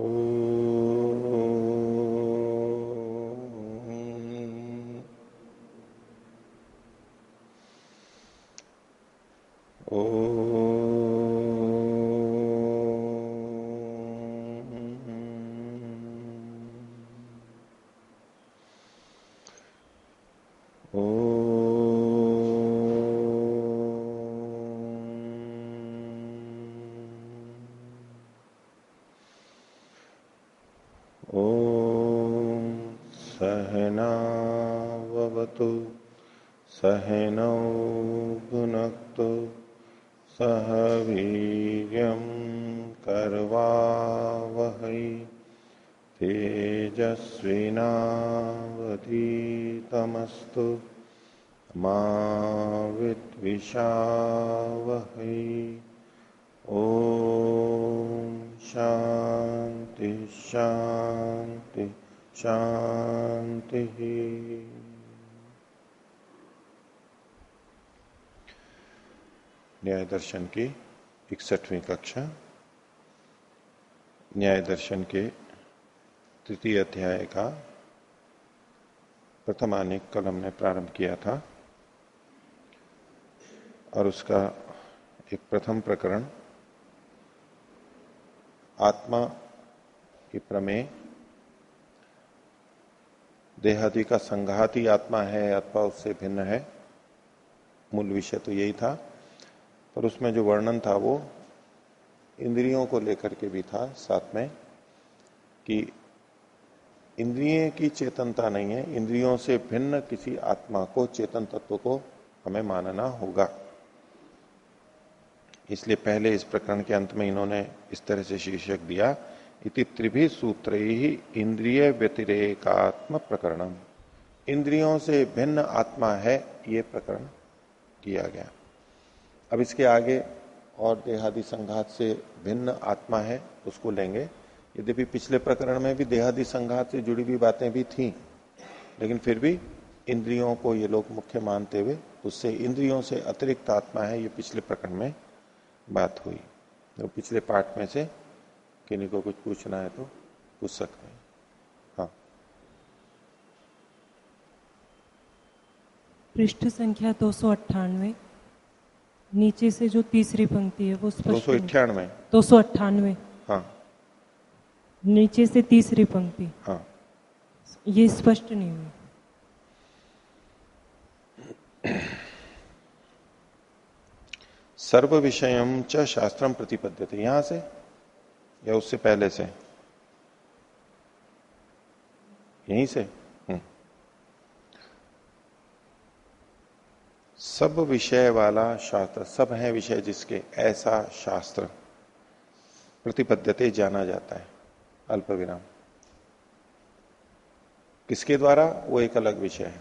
Oh. दर्शन की इकसठवीं कक्षा। न्याय दर्शन के तृतीय अध्याय का प्रथम अनेक कल हमने प्रारंभ किया था। और उसका एक प्रथम प्रकरण, आत्मा की प्रमेय, देहादि का संघाती आत्मा है, अथवा उससे भिन्न है, मूल विषय तो यही था और उसमें जो वर्णन था वो इंद्रियों को लेकर के भी था साथ में, कि इंद्रिय की चेतनता नहीं है, इंद्रियों से भिन्न किसी आत्मा को, चेतन तत्व को हमें मानना होगा। इसलिए पहले इस प्रकरण के अंत में इन्होंने इस तरह से शीर्षक दिया, इति त्रिभी सूत्र ही इंद्रिय व्यतिरेकात्म प्रकरणम। इंद्रियों से भिन्न आत्मा है, ये प्रकरण किया गया। अब इसके आगे और देहादि संघात से भिन्न आत्मा है, उसको लेंगे। यद्यपि पिछले प्रकरण में भी देहादि संघात से जुड़ी हुई बातें भी थी, लेकिन फिर भी इंद्रियों को ये लोग मुख्य मानते हुए, उससे इंद्रियों से अतिरिक्त आत्मा है ये पिछले प्रकरण में बात हुई। तो पिछले पाठ में से किन्हीं को कुछ पूछना है तो पूछ सकते हैं। हाँ। पृष्ठ संख्या दो सौ अट्ठानवे। नीचे से जो तीसरी पंक्ति है वो दो सौ अट्ठानवे दो सौ अट्ठानवे। हाँ। नीचे से तीसरी पंक्ति। हाँ। ये स्पष्ट नहीं हुई। सर्व विषय च शास्त्रम थे यहाँ से? या उससे पहले से? यहीं से? सब विषय वाला शास्त्र, सब है विषय जिसके ऐसा शास्त्र प्रतिपद्धते जाना जाता है अल्प विराम किसके द्वारा? वो एक अलग विषय है।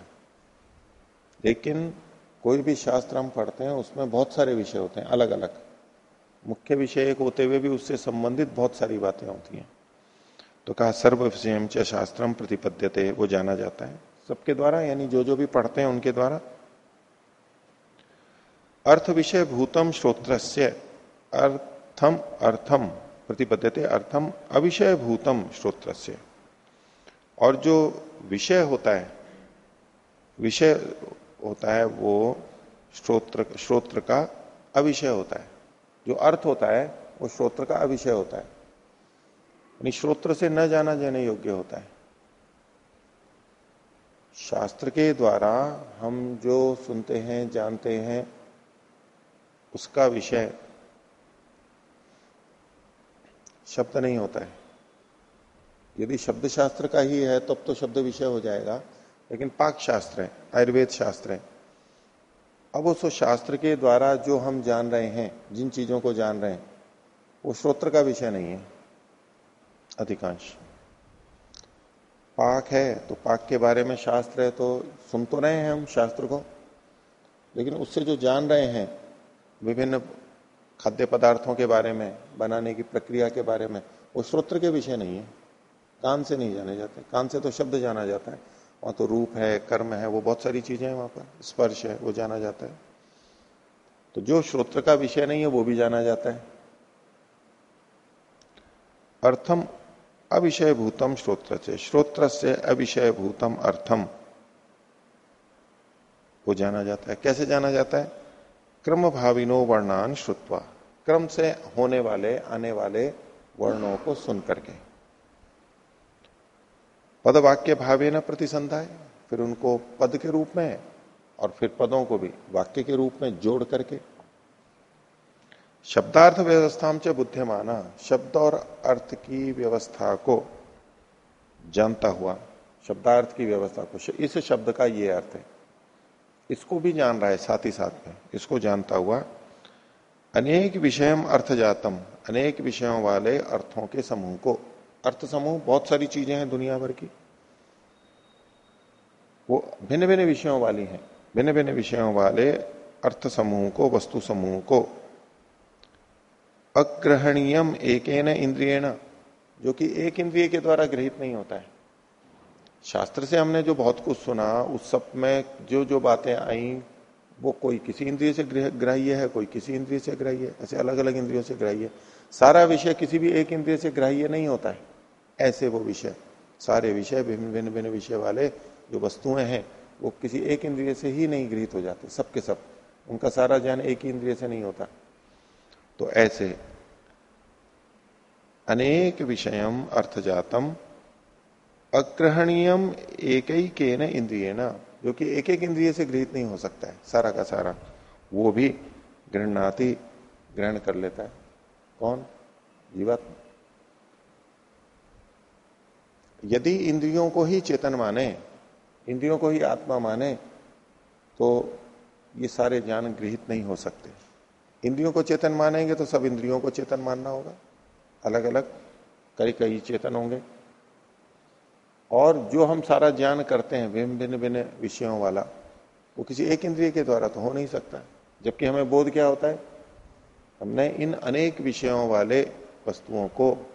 लेकिन कोई भी शास्त्र हम पढ़ते हैं, उसमें बहुत सारे विषय होते हैं अलग अलग मुख्य विषय एक होते हुए भी उससे संबंधित बहुत सारी बातें होती हैं। तो कहा सर्व विषय शास्त्रम प्रतिपद्यते, वो जाना जाता है। सबके द्वारा, यानी जो जो भी पढ़ते हैं, उनके द्वारा। अर्थ विषय भूतम श्रोत्र अर्थम अर्थम प्रतिबद्धते अर्थम अविषय भूतम श्रोत्र और जो विषय होता है, विषय होता है वो श्रोत्र श्रोत्र का अविषय होता है। जो अर्थ होता है वो श्रोत्र का अविषय होता है। यानी श्रोत्र से न जाना जाने योग्य होता है। शास्त्र के द्वारा हम जो सुनते हैं जानते हैं उसका विषय शब्द नहीं होता है। यदि शब्द शास्त्र का ही है तब तो, तो शब्द विषय हो जाएगा। लेकिन पाक शास्त्र है, आयुर्वेद शास्त्र है। अब उस शास्त्र के द्वारा जो हम जान रहे हैं, जिन चीज़ों को जान रहे हैं, वो श्रोत्र का विषय नहीं है, अधिकांश। पाक है तो पाक के बारे में शास्त्र है तो सुन तो रहे हैं हम शास्त्र को, लेकिन उससे जो जान रहे हैं, विभिन्न खाद्य पदार्थों के बारे में, बनाने की प्रक्रिया के बारे में, वो श्रोत्र के विषय नहीं है। कान से नहीं जाने जाते, कान से तो शब्द जाना जाता है। वहाँ तो रूप है, कर्म है, वो बहुत सारी चीज़ें हैं वहाँ पर। स्पर्श है, वो जाना जाता है। तो जो श्रोत्र का विषय नहीं है, वो भी जाना जाता है। अर्थम अविषय भूतम श्रोत्र से श्रोत्र से अविषय भूतम अर्थम। वो जाना जाता है। कैसे जाना जाता है? क्रम भाविनो वर्णान श्रुत्वा। क्रम से होने वाले, आने वाले वर्णों को सुन करके। पद वाक्य भावे न प्रतिसंधा है फिर उनको पद के रूप में और फिर पदों को भी वाक्य के रूप में जोड़ करके। शब्दार्थ व्यवस्था में बुद्धिमाना, शब्द और अर्थ की व्यवस्था को जानता हुआ, शब्दार्थ की व्यवस्था को इस शब्द का ये अर्थ है। इसको भी जान रहा है, साथ ही साथ में, इसको जानता हुआ, अनेक विषयम अर्थ जातम अनेक विषयों वाले अर्थों के समूह को अर्थ समूह बहुत सारी चीज़ें हैं दुनिया भर की। वो भिन्न भिन्न विषयों वाली हैं। भिन्न भिन्न विषयों वाले अर्थ समूह को वस्तु समूह को। अग्रहणीयम एक इंद्रियण, जो कि एक इंद्रिय के द्वारा ग्रहित नहीं होता है। शास्त्र से हमने जो बहुत कुछ सुना, उस सब में जो जो बातें आई, वो कोई किसी इंद्रिय से ग्राह्य है, कोई किसी इंद्रिय से ग्राह्य ऐसे अलग अलग इंद्रियों से ग्राह्य सारा विषय किसी भी एक इंद्रिय से ग्राह्य नहीं होता है। ऐसे वो विषय, सारे विषय, भिन्न भिन्न भिन्न विषय वाले जो वस्तुएँ हैं, वो किसी एक इंद्रिय से ही नहीं गृहित हो जाते सबके सब। उनका सारा ज्ञान एक ही इंद्रिय से नहीं होता। तो ऐसे अनेक विषयम अर्थजातम अग्रहणीयम एक ही के न इंद्रिय ना जो कि एक एक इंद्रिय से गृहित नहीं हो सकता है, सारा का सारा। वो भी गृहणाति ग्रहण कर लेता है। कौन? जीवात्मा। यदि इंद्रियों को ही चेतन माने, इंद्रियों को ही आत्मा माने तो ये सारे ज्ञान गृहित नहीं हो सकते। इंद्रियों को चेतन मानेंगे तो सब इंद्रियों को चेतन मानना होगा। अलग अलग कई कई चेतन होंगे। और जो हम सारा ज्ञान करते हैं भिन्न भिन्न भिन्न विषयों वाला, वो किसी एक इंद्रिय के द्वारा तो हो नहीं सकता। जबकि हमें बोध क्या होता है? हमने इन अनेक विषयों वाले वस्तुओं को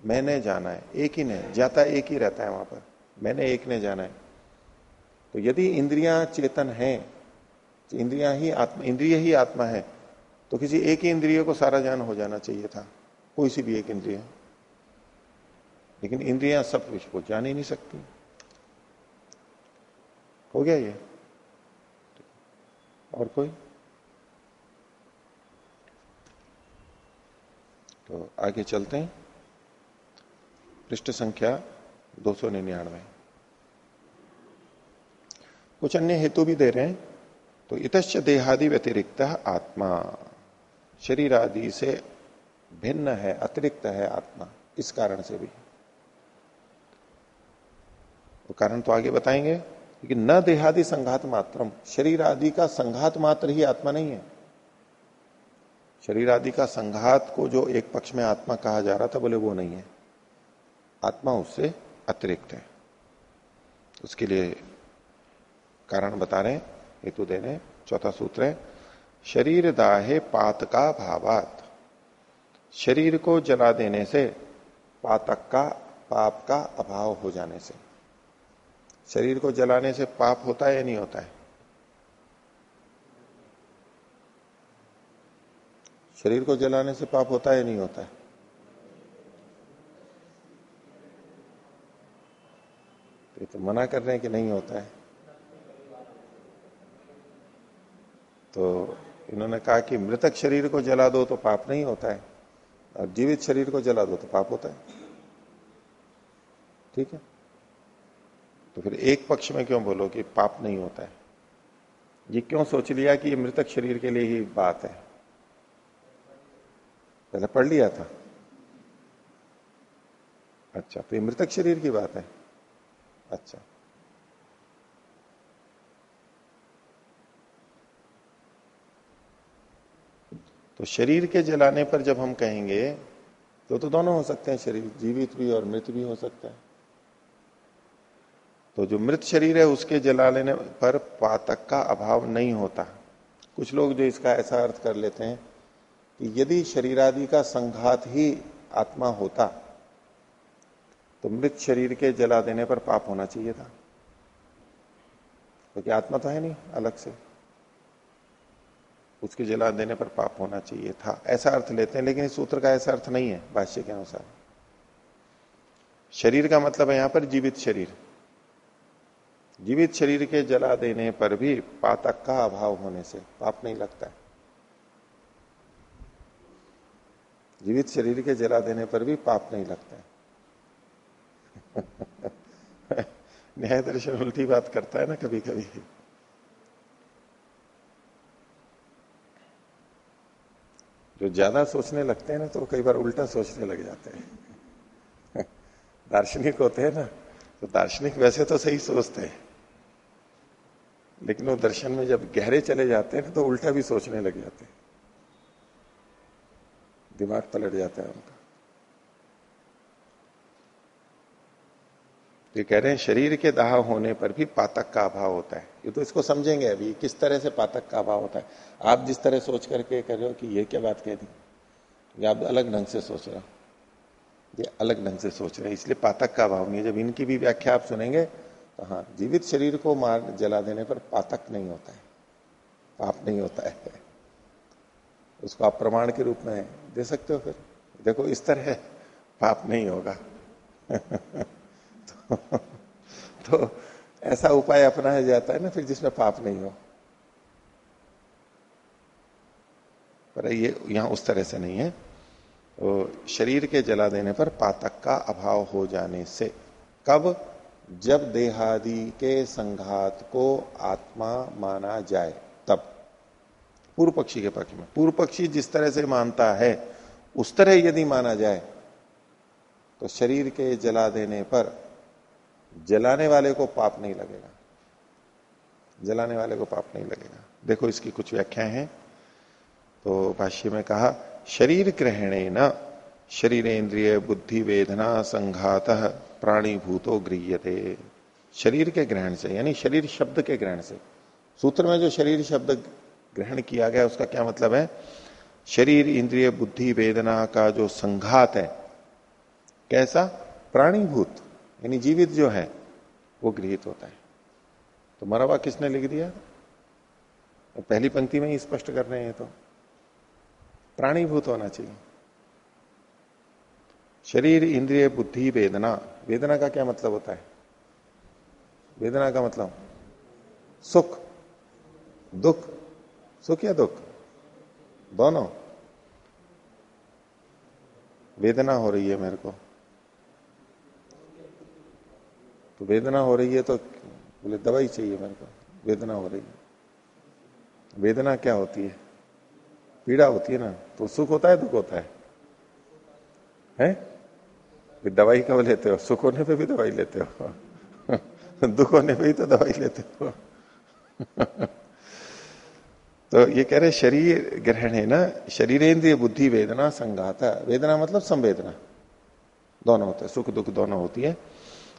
मैंने जाना है, एक ही ने जाता एक ही रहता है वहाँ पर। मैंने एक ने जाना है। तो यदि इंद्रियाँ चेतन है इंद्रिया ही आत्मा, इंद्रिय ही आत्मा है तो किसी एक ही इंद्रिय को सारा ज्ञान हो जाना चाहिए था। कोई सी भी एक इंद्रिय लेकिन इंद्रियाँ सब कुछ को जान ही नहीं सकती। हो गया ये? और कोई? तो आगे चलते हैं। पृष्ठ संख्या दो सौ निन्यानवे। कुछ अन्य हेतु भी दे रहे हैं तो इतश्च देहादि व्यतिरिक्त आत्मा। शरीर आदि से भिन्न है, अतिरिक्त है आत्मा, इस कारण से भी। तो कारण तो आगे बताएँगे, लेकिन न देहादि संघात मात्रम शरीर आदि का संघात मात्र ही आत्मा नहीं है। शरीर आदि का संघात को जो एक पक्ष में आत्मा कहा जा रहा था, बोले वो नहीं है। आत्मा उससे अतिरिक्त है। उसके लिए कारण बता रहे हेतु दे रहे चौथा सूत्र है, शरीर दाहे पात का भावात। शरीर को जला देने से पातक का, पाप का अभाव हो जाने से। शरीर को जलाने से पाप होता है या नहीं होता है? शरीर को जलाने से पाप होता है या नहीं होता है? ये तो मना कर रहे हैं कि नहीं होता है। तो इन्होंने कहा कि मृतक शरीर को जला दो तो पाप नहीं होता है, और जीवित शरीर को जला दो तो पाप होता है। ठीक है? तो फिर एक पक्ष में क्यों बोलो कि पाप नहीं होता है? ये क्यों सोच लिया कि ये मृतक शरीर के लिए ही बात है? पहले पढ़ लिया था। अच्छा तो ये मृतक शरीर की बात है। अच्छा। तो शरीर के जलाने पर जब हम कहेंगे तो तो दोनों हो सकते हैं, शरीर जीवित भी और मृत भी हो सकता है। तो जो मृत शरीर है, उसके जला लेने पर पातक का अभाव नहीं होता। कुछ लोग जो इसका ऐसा अर्थ कर लेते हैं कि यदि शरीरादि का संघात ही आत्मा होता तो मृत शरीर के जला देने पर पाप होना चाहिए था। क्योंकि तो आत्मा तो है नहीं, अलग से। उसके जला देने पर पाप होना चाहिए था। ऐसा अर्थ लेते हैं, लेकिन इस सूत्र का ऐसा अर्थ नहीं है, भाष्य के अनुसार। शरीर का मतलब है यहाँ पर जीवित शरीर। जीवित शरीर के जला देने पर भी पातक का अभाव होने से पाप नहीं लगता है। जीवित शरीर के जला देने पर भी पाप नहीं लगता है। न्याय दर्शन उल्टी बात करता है ना कभी कभी जो ज़्यादा सोचने लगते हैं ना तो कई बार उल्टा सोचने लग जाते हैं। दार्शनिक होते हैं ना तो दार्शनिक वैसे तो सही सोचते हैं। लेकिन वो दर्शन में जब गहरे चले जाते हैं ना तो उल्टा भी सोचने लग जाते हैं। दिमाग पलट जाता है उनका। ये कह रहे हैं, शरीर के दाह होने पर भी पातक का अभाव होता है। ये तो इसको समझेंगे अभी किस तरह से पातक का अभाव होता है। आप जिस तरह सोच करके कह रहे हो कि ये क्या बात कह दी? ये आप अलग ढंग से सोच रहे हो। ये अलग ढंग से सोच रहे हैं, इसलिए पातक का अभाव नहीं है। जब इनकी भी व्याख्या आप सुनेंगे तो हाँ जीवित शरीर को मार जला देने पर पातक नहीं होता है। पाप नहीं होता है। उसको आप प्रमाण के रूप में दे सकते हो फिर। देखो, इस तरह पाप नहीं होगा। तो, ऐसा उपाय अपनाया जाता है ना फिर जिसमें पाप नहीं हो। पर ये यहाँ उस तरह से नहीं है। तो शरीर के जला देने पर पातक का अभाव हो जाने से कब? जब देहादि के संघात को आत्मा माना जाए तब। पूर्व पक्षी के पक्ष में। पूर्व पक्षी जिस तरह से मानता है उस तरह यदि माना जाए तो शरीर के जला देने पर जलाने वाले को पाप नहीं लगेगा। जलाने वाले को पाप नहीं लगेगा। देखो इसकी कुछ व्याख्याएँ हैं। तो भाष्य में कहा, शरीर ग्रहणे न शरीर इंद्रिय बुद्धि वेदना संघात प्राणी भूतो गृह्यते। शरीर के ग्रहण से, यानी शरीर शब्द के ग्रहण से। सूत्र में जो शरीर शब्द ग्रहण किया गया, उसका क्या मतलब है? शरीर, इंद्रिय, बुद्धि, वेदना का जो संघात है, कैसा? प्राणीभूत। यानी जीवित जो है, वो गृहित होता है। तो मरा हुआ किसने लिख दिया? तो पहली पंक्ति में ही स्पष्ट कर रहे हैं तो। प्राणीभूत होना चाहिए। शरीर, इंद्रिय, बुद्धि, वेदना। वेदना का क्या मतलब होता है? वेदना का मतलब सुख। दुख। सुख या दुख? दोनों। वेदना हो रही है मेरे को। तो वेदना हो रही है तो बोले, दवाई चाहिए मेरे को, वेदना हो रही है। वेदना क्या होती है? पीड़ा होती है ना तो सुख होता है, दुख होता है। हैं? दवाई कब लेते हो? सुख होने पे भी दवाई लेते हो। दुख होने पे ही तो दवाई लेते हो। तो ये कह रहे शरीर ग्रहण है ना, शरीरेंद्रिय बुद्धि वेदना संघात वेदना मतलब संवेदना। दोनों होते हैं, सुख दुख दोनों होती है।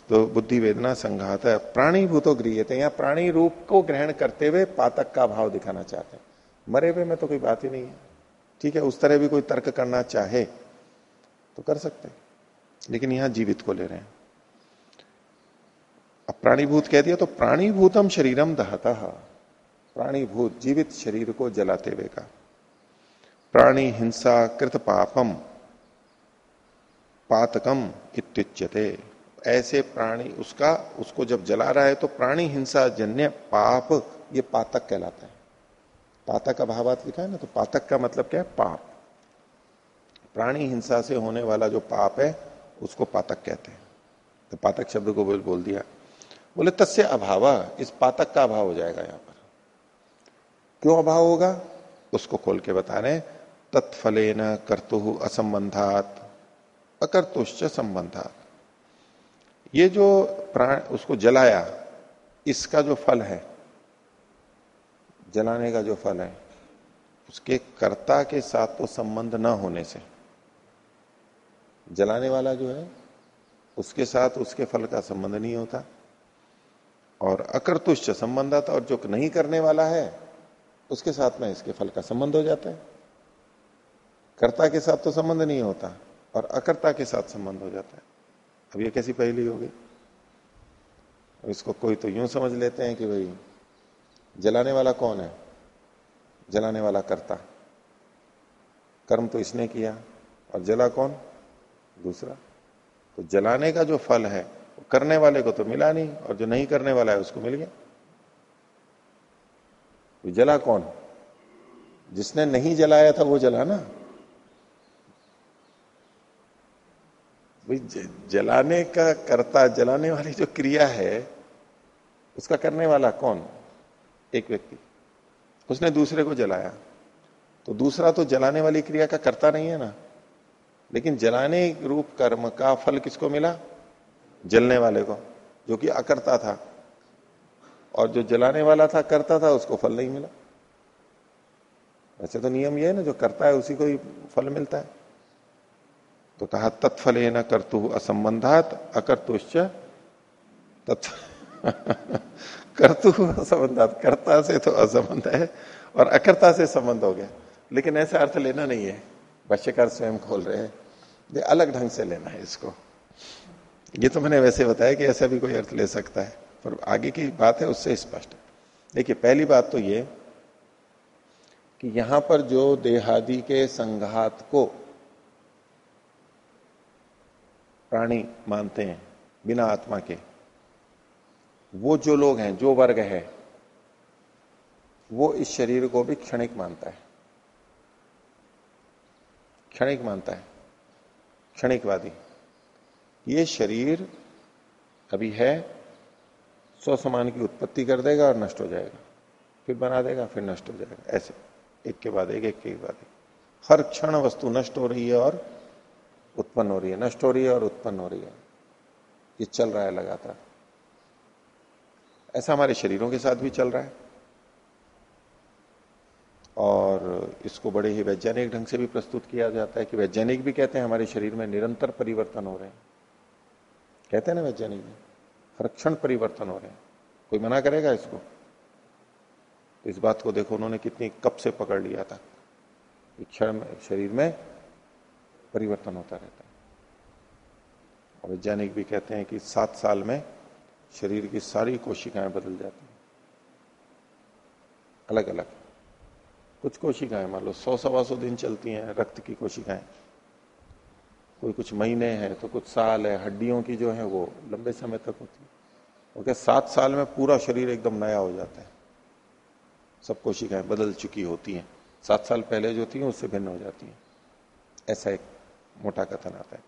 तो बुद्धि वेदना संघात है। प्राणी भूतो गृहते हैं प्राणी रूप को ग्रहण करते हुए पातक का भाव दिखाना चाहते हैं। मरे हुए में तो कोई बात ही नहीं है। ठीक है, उस तरह भी कोई तर्क करना चाहे तो कर सकते हैं, लेकिन यहाँ जीवित को ले रहे हैं। अब प्राणीभूत कह दिया तो प्राणीभूतम शरीरम दहता। प्राणीभूत जीवित शरीर को जलाते हुए का। प्राणी हिंसा कृत पापम, पातकम इत्युच्यते। ऐसे प्राणी उसका, उसको जब जला रहा है तो प्राणी हिंसा जन्य पाप, ये पातक कहलाता है। पातक अभावात लिखा है ना तो पातक का मतलब क्या है? पाप। प्राणी हिंसा से होने वाला जो पाप है, उसको पातक कहते हैं। तो पातक शब्द को बोल बोल दिया। बोले, तस्य अभाव, इस पातक का अभाव हो जाएगा यहाँ पर। क्यों अभाव होगा? उसको खोल के बता रहे तत्फले न कर्तु असंबंधात, अकर्तुश्च संबंधात। ये जो प्राण उसको जलाया, इसका जो फल है, जलाने का जो फल है, उसके कर्ता के साथ तो संबंध ना होने से, जलाने वाला जो है, उसके साथ उसके फल का संबंध नहीं होता। और अकर्तुष्ट संबंध आता और जो नहीं करने वाला है, उसके साथ में इसके फल का संबंध हो जाता है। कर्ता के साथ तो संबंध नहीं होता और अकर्ता के साथ संबंध हो जाता है। अब ये कैसी पहली होगी? इसको कोई तो यूँ समझ लेते हैं कि भाई, जलाने वाला कौन है? जलाने वाला करता। कर्म तो इसने किया, और जला कौन? दूसरा। तो जलाने का जो फल है, वो करने वाले को तो मिला नहीं, और जो नहीं करने वाला है, उसको मिल गया। तो जला कौन? जिसने नहीं जलाया था, वो जला ना। भाई जलाने का करता, जलाने वाली जो क्रिया है, उसका करने वाला कौन? एक व्यक्ति। उसने दूसरे को जलाया। तो दूसरा तो जलाने वाली क्रिया का करता नहीं है ना। लेकिन जलाने रूप कर्म का फल किसको मिला? जलने वाले को, जो कि अकर्ता था। और जो जलाने वाला था, करता था, उसको फल नहीं मिला। वैसे तो नियम यह है ना, जो करता है, उसी को ही फल मिलता है। तो कहा तत्फल न कर्तु असंबंधात अकर्तुश्च तत्व कर्तु असंबंधात कर्ता से तो असंबंध है और अकर्ता से संबंध हो गया। लेकिन ऐसा अर्थ लेना नहीं है। भाष्यकार स्वयं खोल रहे हैं। ये अलग ढंग से लेना है इसको। ये तो मैंने वैसे बताया कि ऐसा भी कोई अर्थ ले सकता है, पर आगे की बात है, उससे स्पष्ट। देखिए, पहली बात तो ये कि यहाँ पर जो देहादि के संघात को प्राणी मानते हैं, बिना आत्मा के। वो जो लोग हैं, जो वर्ग है, वो इस शरीर को भी क्षणिक मानता है। क्षणिक मानता है। क्षणिकवादी। ये शरीर अभी है सौ समान की उत्पत्ति कर देगा और नष्ट हो जाएगा। फिर बना देगा, फिर नष्ट हो जाएगा। ऐसे। एक के बाद एक एक के बाद एक। हर क्षण वस्तु नष्ट हो रही है और उत्पन्न हो रही है नष्ट हो रही है और उत्पन्न हो रही है। ये चल रहा है लगातार। ऐसा हमारे शरीरों के साथ भी चल रहा है। और इसको बड़े ही वैज्ञानिक ढंग से भी प्रस्तुत किया जाता है कि वैज्ञानिक भी कहते हैं हमारे शरीर में निरंतर परिवर्तन हो रहे हैं। कहते हैं ना वैज्ञानिक भी हर क्षण परिवर्तन हो रहे हैं। कोई मना करेगा इसको? तो इस बात को देखो, उन्होंने कितनी कब से पकड़ लिया था। क्षण शरीर में परिवर्तन होता रहता है। और वैज्ञानिक भी कहते हैं कि सात साल में शरीर की सारी कोशिकाएँ बदल जाती हैं। अलग अलग कुछ कोशिकाएँ, मान लो, सौ सवा सौ दिन चलती हैं रक्त की कोशिकाएँ। कोई कुछ महीने हैं तो कुछ साल है, हड्डियों की जो है, वो लंबे समय तक होती है। ओके सात साल में पूरा शरीर एकदम नया हो जाता है? सब कोशिकाएँ बदल चुकी होती हैं। सात साल पहले जो थी, उससे भिन्न हो जाती हैं। ऐसा एक मोटा कथन आता है।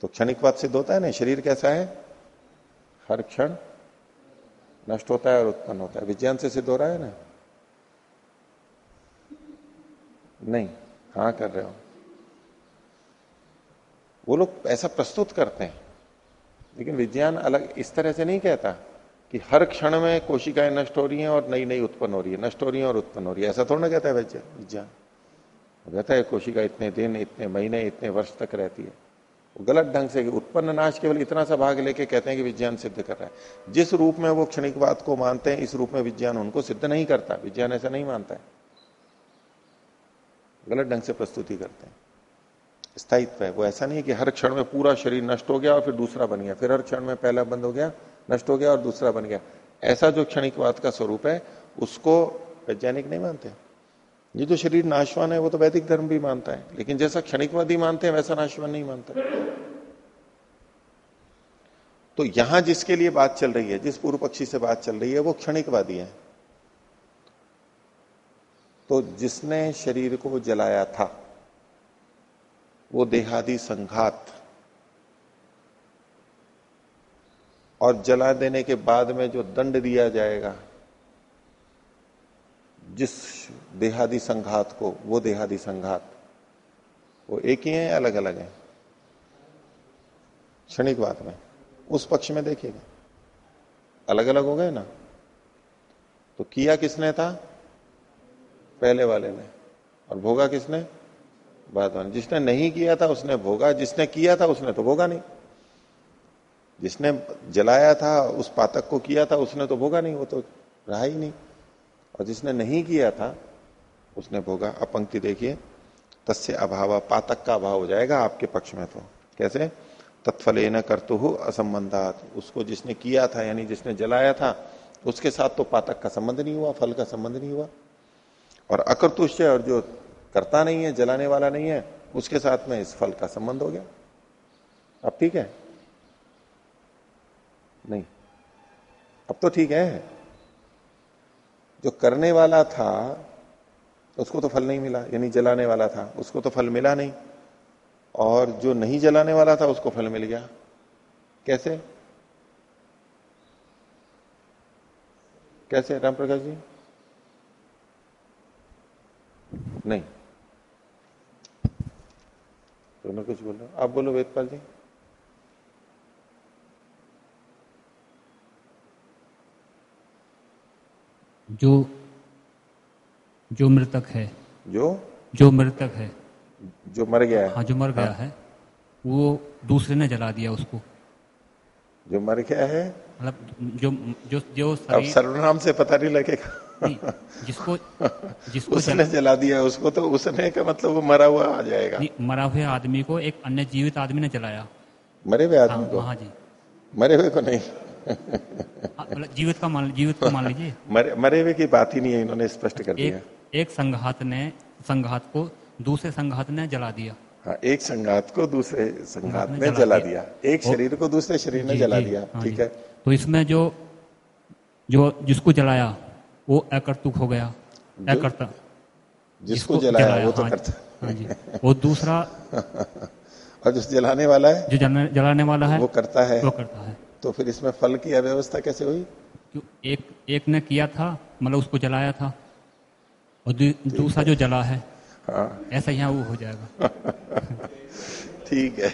तो क्षणिकवाद सिद्ध होता है ना शरीर कैसा है? हर क्षण नष्ट होता है और उत्पन्न होता है। विज्ञान से सिद्ध हो रहा है ना? नहीं हाँ कर रहे हो। वो लोग ऐसा प्रस्तुत करते हैं। लेकिन विज्ञान अलग, इस तरह से नहीं कहता कि हर क्षण में कोशिकाएँ नष्ट हो रही हैं और नई नई उत्पन्न हो रही है। नष्ट हो रही है और उत्पन्न हो रही है। ऐसा थोड़ा ना कहता है विज्ञान। कहता है कोशिका इतने दिन, इतने महीने, इतने वर्ष तक रहती है। वो गलत ढंग से उत्पन्न नाश केवल इतना सा भाग लेके कहते हैं कि विज्ञान सिद्ध कर रहा है। जिस रूप में वो क्षणिकवाद को मानते हैं, इस रूप में विज्ञान उनको सिद्ध नहीं करता। विज्ञान ऐसा नहीं मानता है। गलत ढंग से प्रस्तुति करते हैं। स्थायित्व है। वो ऐसा नहीं है कि हर क्षण में पूरा शरीर नष्ट हो गया और फिर दूसरा बन गया। फिर हर क्षण में पहला बंद हो गया, नष्ट हो गया और दूसरा बन गया। ऐसा जो क्षणिकवाद का स्वरूप है, उसको वैज्ञानिक नहीं मानते। ये जो शरीर नाशवान है, वो तो वैदिक धर्म भी मानता है। लेकिन जैसा क्षणिकवादी मानते हैं, वैसा नाशवान नहीं मानता। तो यहाँ जिसके लिए बात चल रही है, जिस पूर्व पक्षी से बात चल रही है, वो क्षणिकवादी है। तो जिसने शरीर को जलाया था, वो देहादि संघात। और जला देने के बाद में जो दंड दिया जाएगा जिस देहादि संघात को, वो देहादि संघात, वो एक ही है अलग अलग है? क्षणिक बात में। उस पक्ष में देखिएगा। अलग अलग हो गए ना? तो किया किसने था? पहले वाले ने। और भोगा किसने? बाद वाले जिसने नहीं किया था, उसने भोगा। जिसने किया था, उसने तो भोगा नहीं। जिसने जलाया था, उस पातक को किया था, उसने तो भोगा नहीं। वो तो रहा ही नहीं। और जिसने नहीं किया था, उसने भोगा। अब पंक्ति देखिए। तस्य अभाव, पातक का अभाव हो जाएगा आपके पक्ष में तो। कैसे? तत्फले न करतु हो असंबंधात। उसको जिसने किया था, यानी जिसने जलाया था, उसके साथ तो पातक का संबंध नहीं हुआ, फल का संबंध नहीं हुआ। और अकर्तुष्य और जो करता नहीं है, जलाने वाला नहीं है, उसके साथ में इस फल का संबंध हो गया। अब ठीक है? नहीं। अब तो ठीक है। जो करने वाला था, उसको तो फल नहीं मिला, यानी जलाने वाला था, उसको तो फल मिला नहीं। और जो नहीं जलाने वाला था, उसको फल मिल गया। कैसे? कैसे राम प्रकाश जी? नहीं। तो मैं कुछ बोल आप बोलो वेदपाल जी। जो जो मृतक है। जो? जो मृतक है। जो मर गया है। हाँ जो मर गया है। वो दूसरे ने जला दिया उसको। जो मर गया है? मतलब जो जो जो अब सर्वनाम से पता नहीं लगेगा। नहीं, जिसको जिसको उसने जला, जला दिया उसको तो उसने का मतलब वो मरा हुआ आ जाएगा। नहीं, मरा हुए आदमी को एक अन्य जीवित आदमी ने जलाया। मरे हुए हाँ आदमी को? हाँ जी। मरे हुए को नहीं। हाँ, जीवित का मान जीवित को मान लीजिए। मरे मरे हुए की बात ही नहीं है इन्होंने स्पष्ट कर दिया। एक संघात ने संघात को दूसरे संघात ने जला दिया। हाँ एक संघात को दूसरे संघात ने जला जला दिया। एक शरीर को दूसरे शरीर ने जला दिया हाँ ठीक है? तो इसमें जो जो जिसको जलाया वो अकर्तुक हो गया। अकर्ता। जिसको जलाया वो तो हाँ, करता हाँ जी। वो दूसरा और जो जलाने वाला है? जो जलाने वाला है वो करता है। वो करता है। तो फिर इसमें फल की अव्यवस्था कैसे हुई? क्यों? एक एक ने किया था मतलब उसको जलाया था। और दूसरा जो जला है हाँ। ऐसा यहाँ वो हो जाएगा। ठीक है।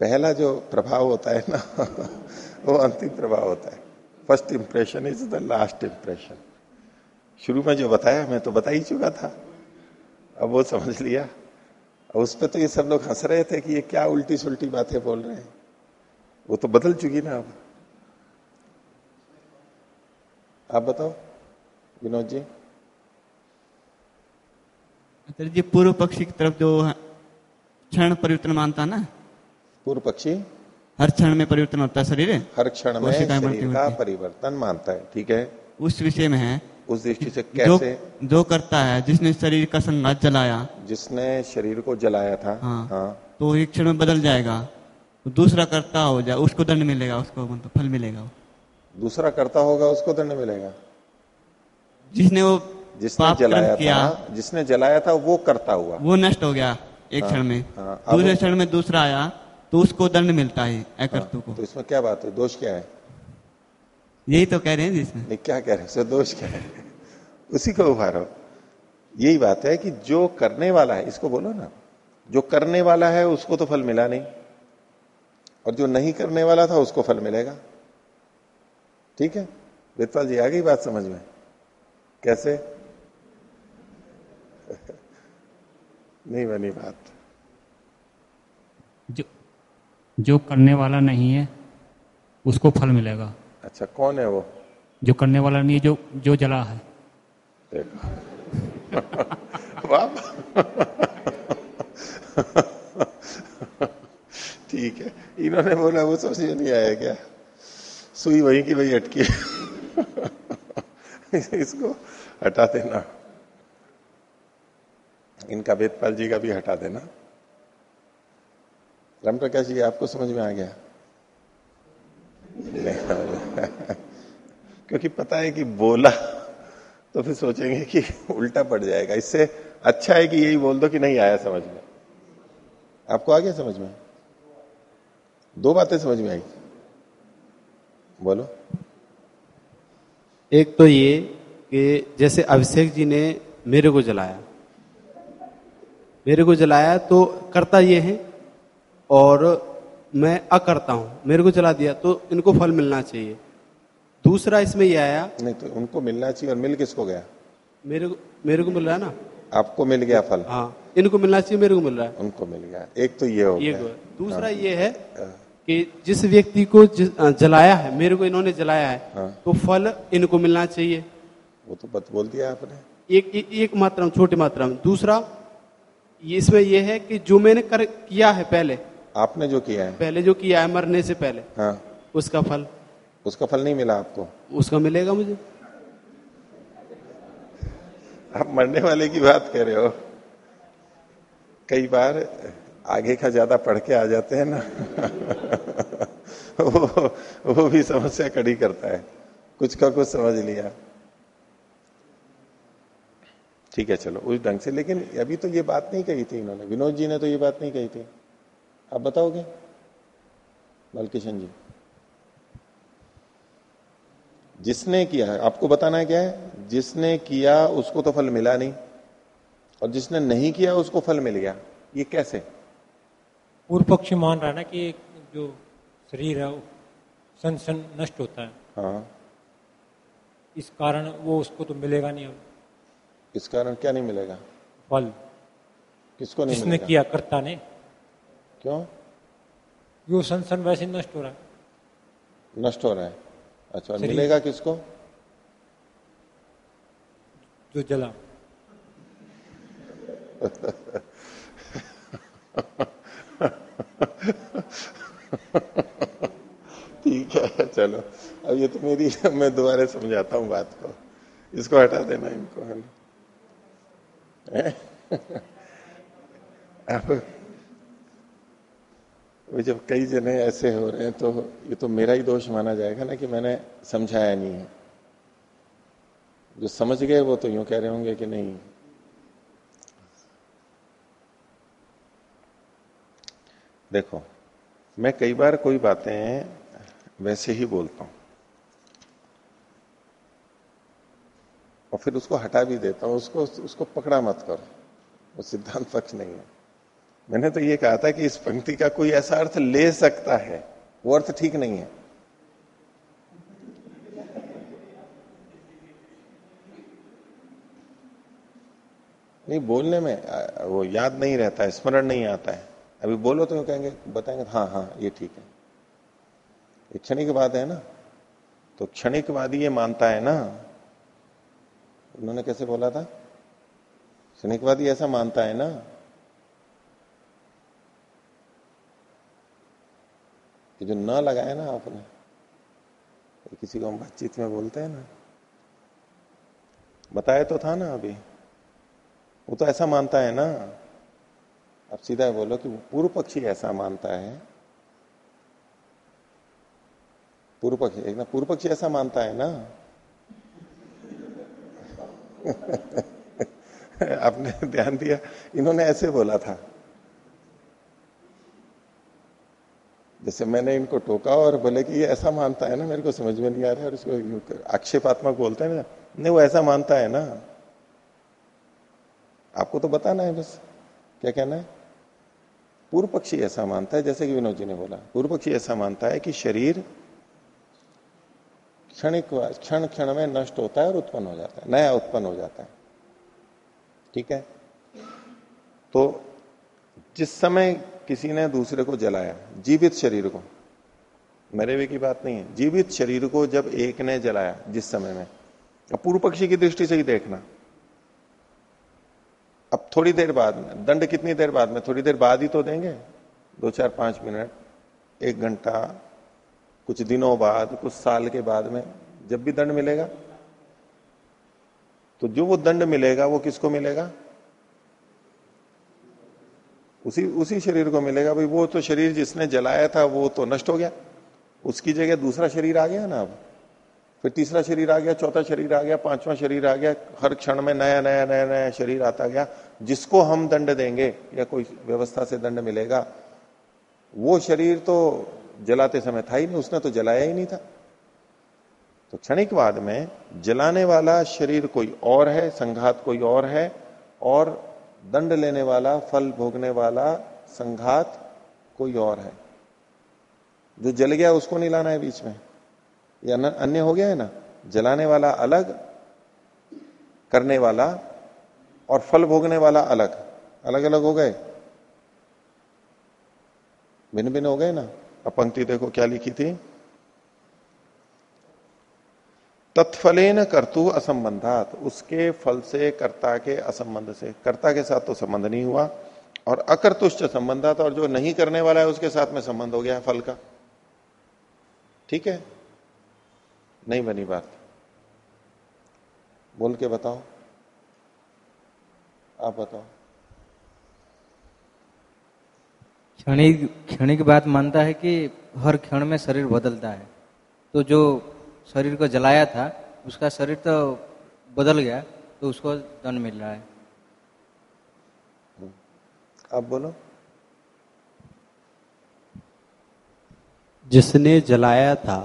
पहला जो प्रभाव होता है ना वो अंतिम प्रभाव होता है। First impression is the last impression शुरू में जो बताया मैं तो बता ही चुका था। अब वो समझ लिया। उस पर तो ये सब लोग हंस रहे थे कि ये क्या उल्टी सुल्टी बातें बोल रहे हैं। वो तो बदल चुकी ना अब। आप बताओ विनोद जी। जी पूर्व पक्षी की तरफ़ जो क्षण परिवर्तन मानता है ना? पूर्व पक्षी? हर क्षण में परिवर्तन होता है शरीर? हर क्षण में शरीर का परिवर्तन मानता है ठीक है? उस विषय में है। उस दृष्टि से जो कैसे जो जो करता है जिसने शरीर का संघात जलाया। जिसने शरीर को जलाया था। हाँ, हाँ। तो एक क्षण में बदल जाएगा। तो दूसरा करता हो जाए उसको दंड मिलेगा उसको मतलब फल मिलेगा। दूसरा करता होगा उसको दंड मिलेगा। जिसने वो जिसने जलाया किया। था जिसने जलाया था वो करता हुआ। वो नष्ट हो गया एक क्षण में। हाँ, दूसरे क्षण में दूसरा आया तो उसको दंड मिलता है अकर्तु को। तो इसमें क्या बात है? दोष क्या है? यही तो कह रहे हैं जिसमें। नहीं क्या कह रहे हैं? दोष क्या है। उसी को उभारो। यही बात है कि जो करने वाला है इसको बोलो ना। जो करने वाला है उसको तो फल मिला नहीं। और जो नहीं करने वाला था उसको फल मिलेगा। ठीक है? वेदपाल जी आ गई बात समझ में? कैसे? नहीं बनी बात। जो जो करने वाला नहीं है उसको फल मिलेगा। अच्छा कौन है वो? जो करने वाला नहीं है जो जो जला है। देखो। वाह। ठीक है। इन्होंने बोला वो समझ नहीं आया क्या? सुई वहीं की वही अटकी इसको हटा देना। इनका वेदपाल जी का भी हटा देना। राम प्रकाश जी आपको समझ में आ गया? क्योंकि पता है कि बोला तो फिर सोचेंगे कि उल्टा पड़ जाएगा। इससे अच्छा है कि यही बोल दो कि नहीं आया समझ में। आपको आ गया समझ में? दो बातें समझ में आई। बोलो। एक तो ये कि जैसे अभिषेक जी ने मेरे को जलाया। मेरे को जलाया तो करता ये है और मैं अकरता हूँ मेरे को जला दिया तो इनको फल मिलना चाहिए। दूसरा इसमें ये आया नहीं तो उनको मिलना चाहिए और मिल किसको गया? मेरे को मेरे को मिल रहा है ना? आपको मिल गया फल। हाँ इनको मिलना चाहिए मेरे को मिल रहा है। उनको मिल गया। एक तो ये हो ये गया। दूसरा ये है कि जिस व्यक्ति को जलाया है मेरे को इन्होंने जलाया है हाँ। तो फल इनको मिलना चाहिए। वो तो बत बोल दिया आपने। एक एक, एक मात्रा में छोटी मात्रा में। दूसरा इसमें यह है कि जो मैंने कर किया है पहले आपने जो किया है? पहले जो किया है मरने से पहले। हाँ। उसका फल। उसका फल नहीं मिला आपको? उसका मिलेगा मुझे। आप मरने वाले की बात कर रहे हो। कई बार आगे का ज़्यादा पढ़ के आ जाते हैं ना। वो वो भी समस्या कड़ी करता है। कुछ का कुछ समझ लिया। ठीक है चलो उस ढंग से। लेकिन अभी तो ये बात नहीं कही थी इन्होंने। विनोद जी ने तो ये बात नहीं कही थी। आप बताओगे? बालकिशन जी। जिसने किया आपको बताना है क्या है? जिसने किया उसको तो फल मिला नहीं। और जिसने नहीं किया उसको फल मिल गया। ये कैसे? पूर्व पक्षी मान रहा ना कि जो शरीर है वो सन सन नष्ट होता है। हाँ। इस कारण वो उसको तो मिलेगा नहीं अब। इस कारण क्या नहीं मिलेगा? फल। किसको नहीं जिसने मिलेगा? किया कर्ता ने क्यों? वो सन सन वैसे नष्ट हो रहा है। नष्ट हो रहा है। अच्छा मिलेगा किसको? जो जला। ठीक है चलो। अब ये तो मेरी मैं दोबारा समझाता हूँ बात को। इसको हटा देना इनको है ना? अब वो जब कई जने ऐसे हो रहे हैं तो ये तो मेरा ही दोष माना जाएगा ना कि मैंने समझाया नहीं है। जो समझ गए वो तो यूँ कह रहे होंगे कि नहीं। देखो, मैं कई बार कोई बातें वैसे ही बोलता हूँ और फिर उसको हटा भी देता हूँ, उसको उसको पकड़ा मत करो। वो सिद्धांत पक्ष नहीं है। मैंने तो ये कहा था कि इस पंक्ति का कोई ऐसा अर्थ ले सकता है, वो अर्थ ठीक नहीं है। नहीं, बोलने में वो याद नहीं रहता है, स्मरण नहीं आता है। अभी बोलो तो कहेंगे, बताएँगे हाँ हाँ ये ठीक है। ये क्षणिक बात है ना? तो क्षणिकवादी ये मानता है ना? उन्होंने कैसे बोला था? क्षणिकवादी ऐसा मानता है ना? कि जो न लगाए ना आपने, ये किसी को हम बातचीत में बोलते हैं ना। बताया तो था ना अभी। वो तो ऐसा मानता है ना। अब सीधा बोलो कि पूर्व पक्षी ऐसा मानता है। पूर्व पक्षी, एक ना, पूर्व पक्षी ऐसा मानता है ना। आपने ध्यान दिया? इन्होंने ऐसे बोला था। जैसे मैंने इनको टोका और बोले कि ये ऐसा मानता है ना, मेरे को समझ में नहीं आ रहा है और इसको आक्षेपात्मक बोलते हैं ना, नहीं, वो ऐसा मानता है ना। आपको तो बताना है बस, क्या कहना है? पूर्व पक्षी ऐसा मानता है, जैसे कि विनोद जी ने बोला, पूर्व पक्षी ऐसा मानता है कि शरीर क्षणिक, क्षण क्षण में नष्ट होता है और उत्पन्न हो जाता है, नया उत्पन्न हो जाता है। ठीक है? तो जिस समय किसी ने दूसरे को जलाया, जीवित शरीर को। मरे हुए की बात नहीं है। जीवित शरीर को जब एक ने जलाया, जिस समय में। अब पूर्व पक्षी की दृष्टि से ही देखना। अब थोड़ी देर बाद में, दंड कितनी देर बाद में? थोड़ी देर बाद ही तो देंगे। दो, चार, पाँच मिनट, एक घंटा, कुछ दिनों बाद, कुछ साल के बाद में, जब भी दंड मिलेगा। तो जो वो दंड मिलेगा, वो किसको मिलेगा? उसी उसी शरीर को मिलेगा। भाई, वो तो शरीर जिसने जलाया था, वो तो नष्ट हो गया। उसकी जगह दूसरा शरीर आ गया ना अब। फिर तीसरा शरीर आ गया, चौथा शरीर आ गया, पांचवा शरीर आ गया, हर क्षण में नया नया नया नया शरीर आता गया। जिसको हम दंड देंगे या कोई व्यवस्था से दंड मिलेगा, वो शरीर तो जलाते समय था ही नहीं, उसने तो जलाया ही नहीं था। तो क्षणिकवाद में जलाने वाला शरीर कोई और है, संघात कोई और है, और दंड लेने वाला, फल भोगने वाला संघात कोई और है। जो जल गया, उसको नहीं लाना है बीच में। ये अन- अन्य हो गया है ना? जलाने वाला अलग, करने वाला और फल भोगने वाला अलग। अलग अलग हो गए। भिन्न भिन्न हो गए ना? अब पंक्ति देखो क्या लिखी थी। तत्फलेन कर्तु असंबंधात। उसके फल से, कर्ता के असंबंध से। कर्ता के साथ तो संबंध नहीं हुआ और अकर्तुष्ट संबंधात और जो नहीं करने वाला है, उसके साथ में संबंध हो गया फल का। ठीक है? नहीं बनी बात। बोल के बताओ। आप बताओ। क्षणिक क्षणिक बात मानता है कि हर क्षण में शरीर बदलता है। तो जो शरीर को जलाया था उसका शरीर तो बदल गया तो उसको दंड मिल रहा है। आप बोलो। जिसने जलाया था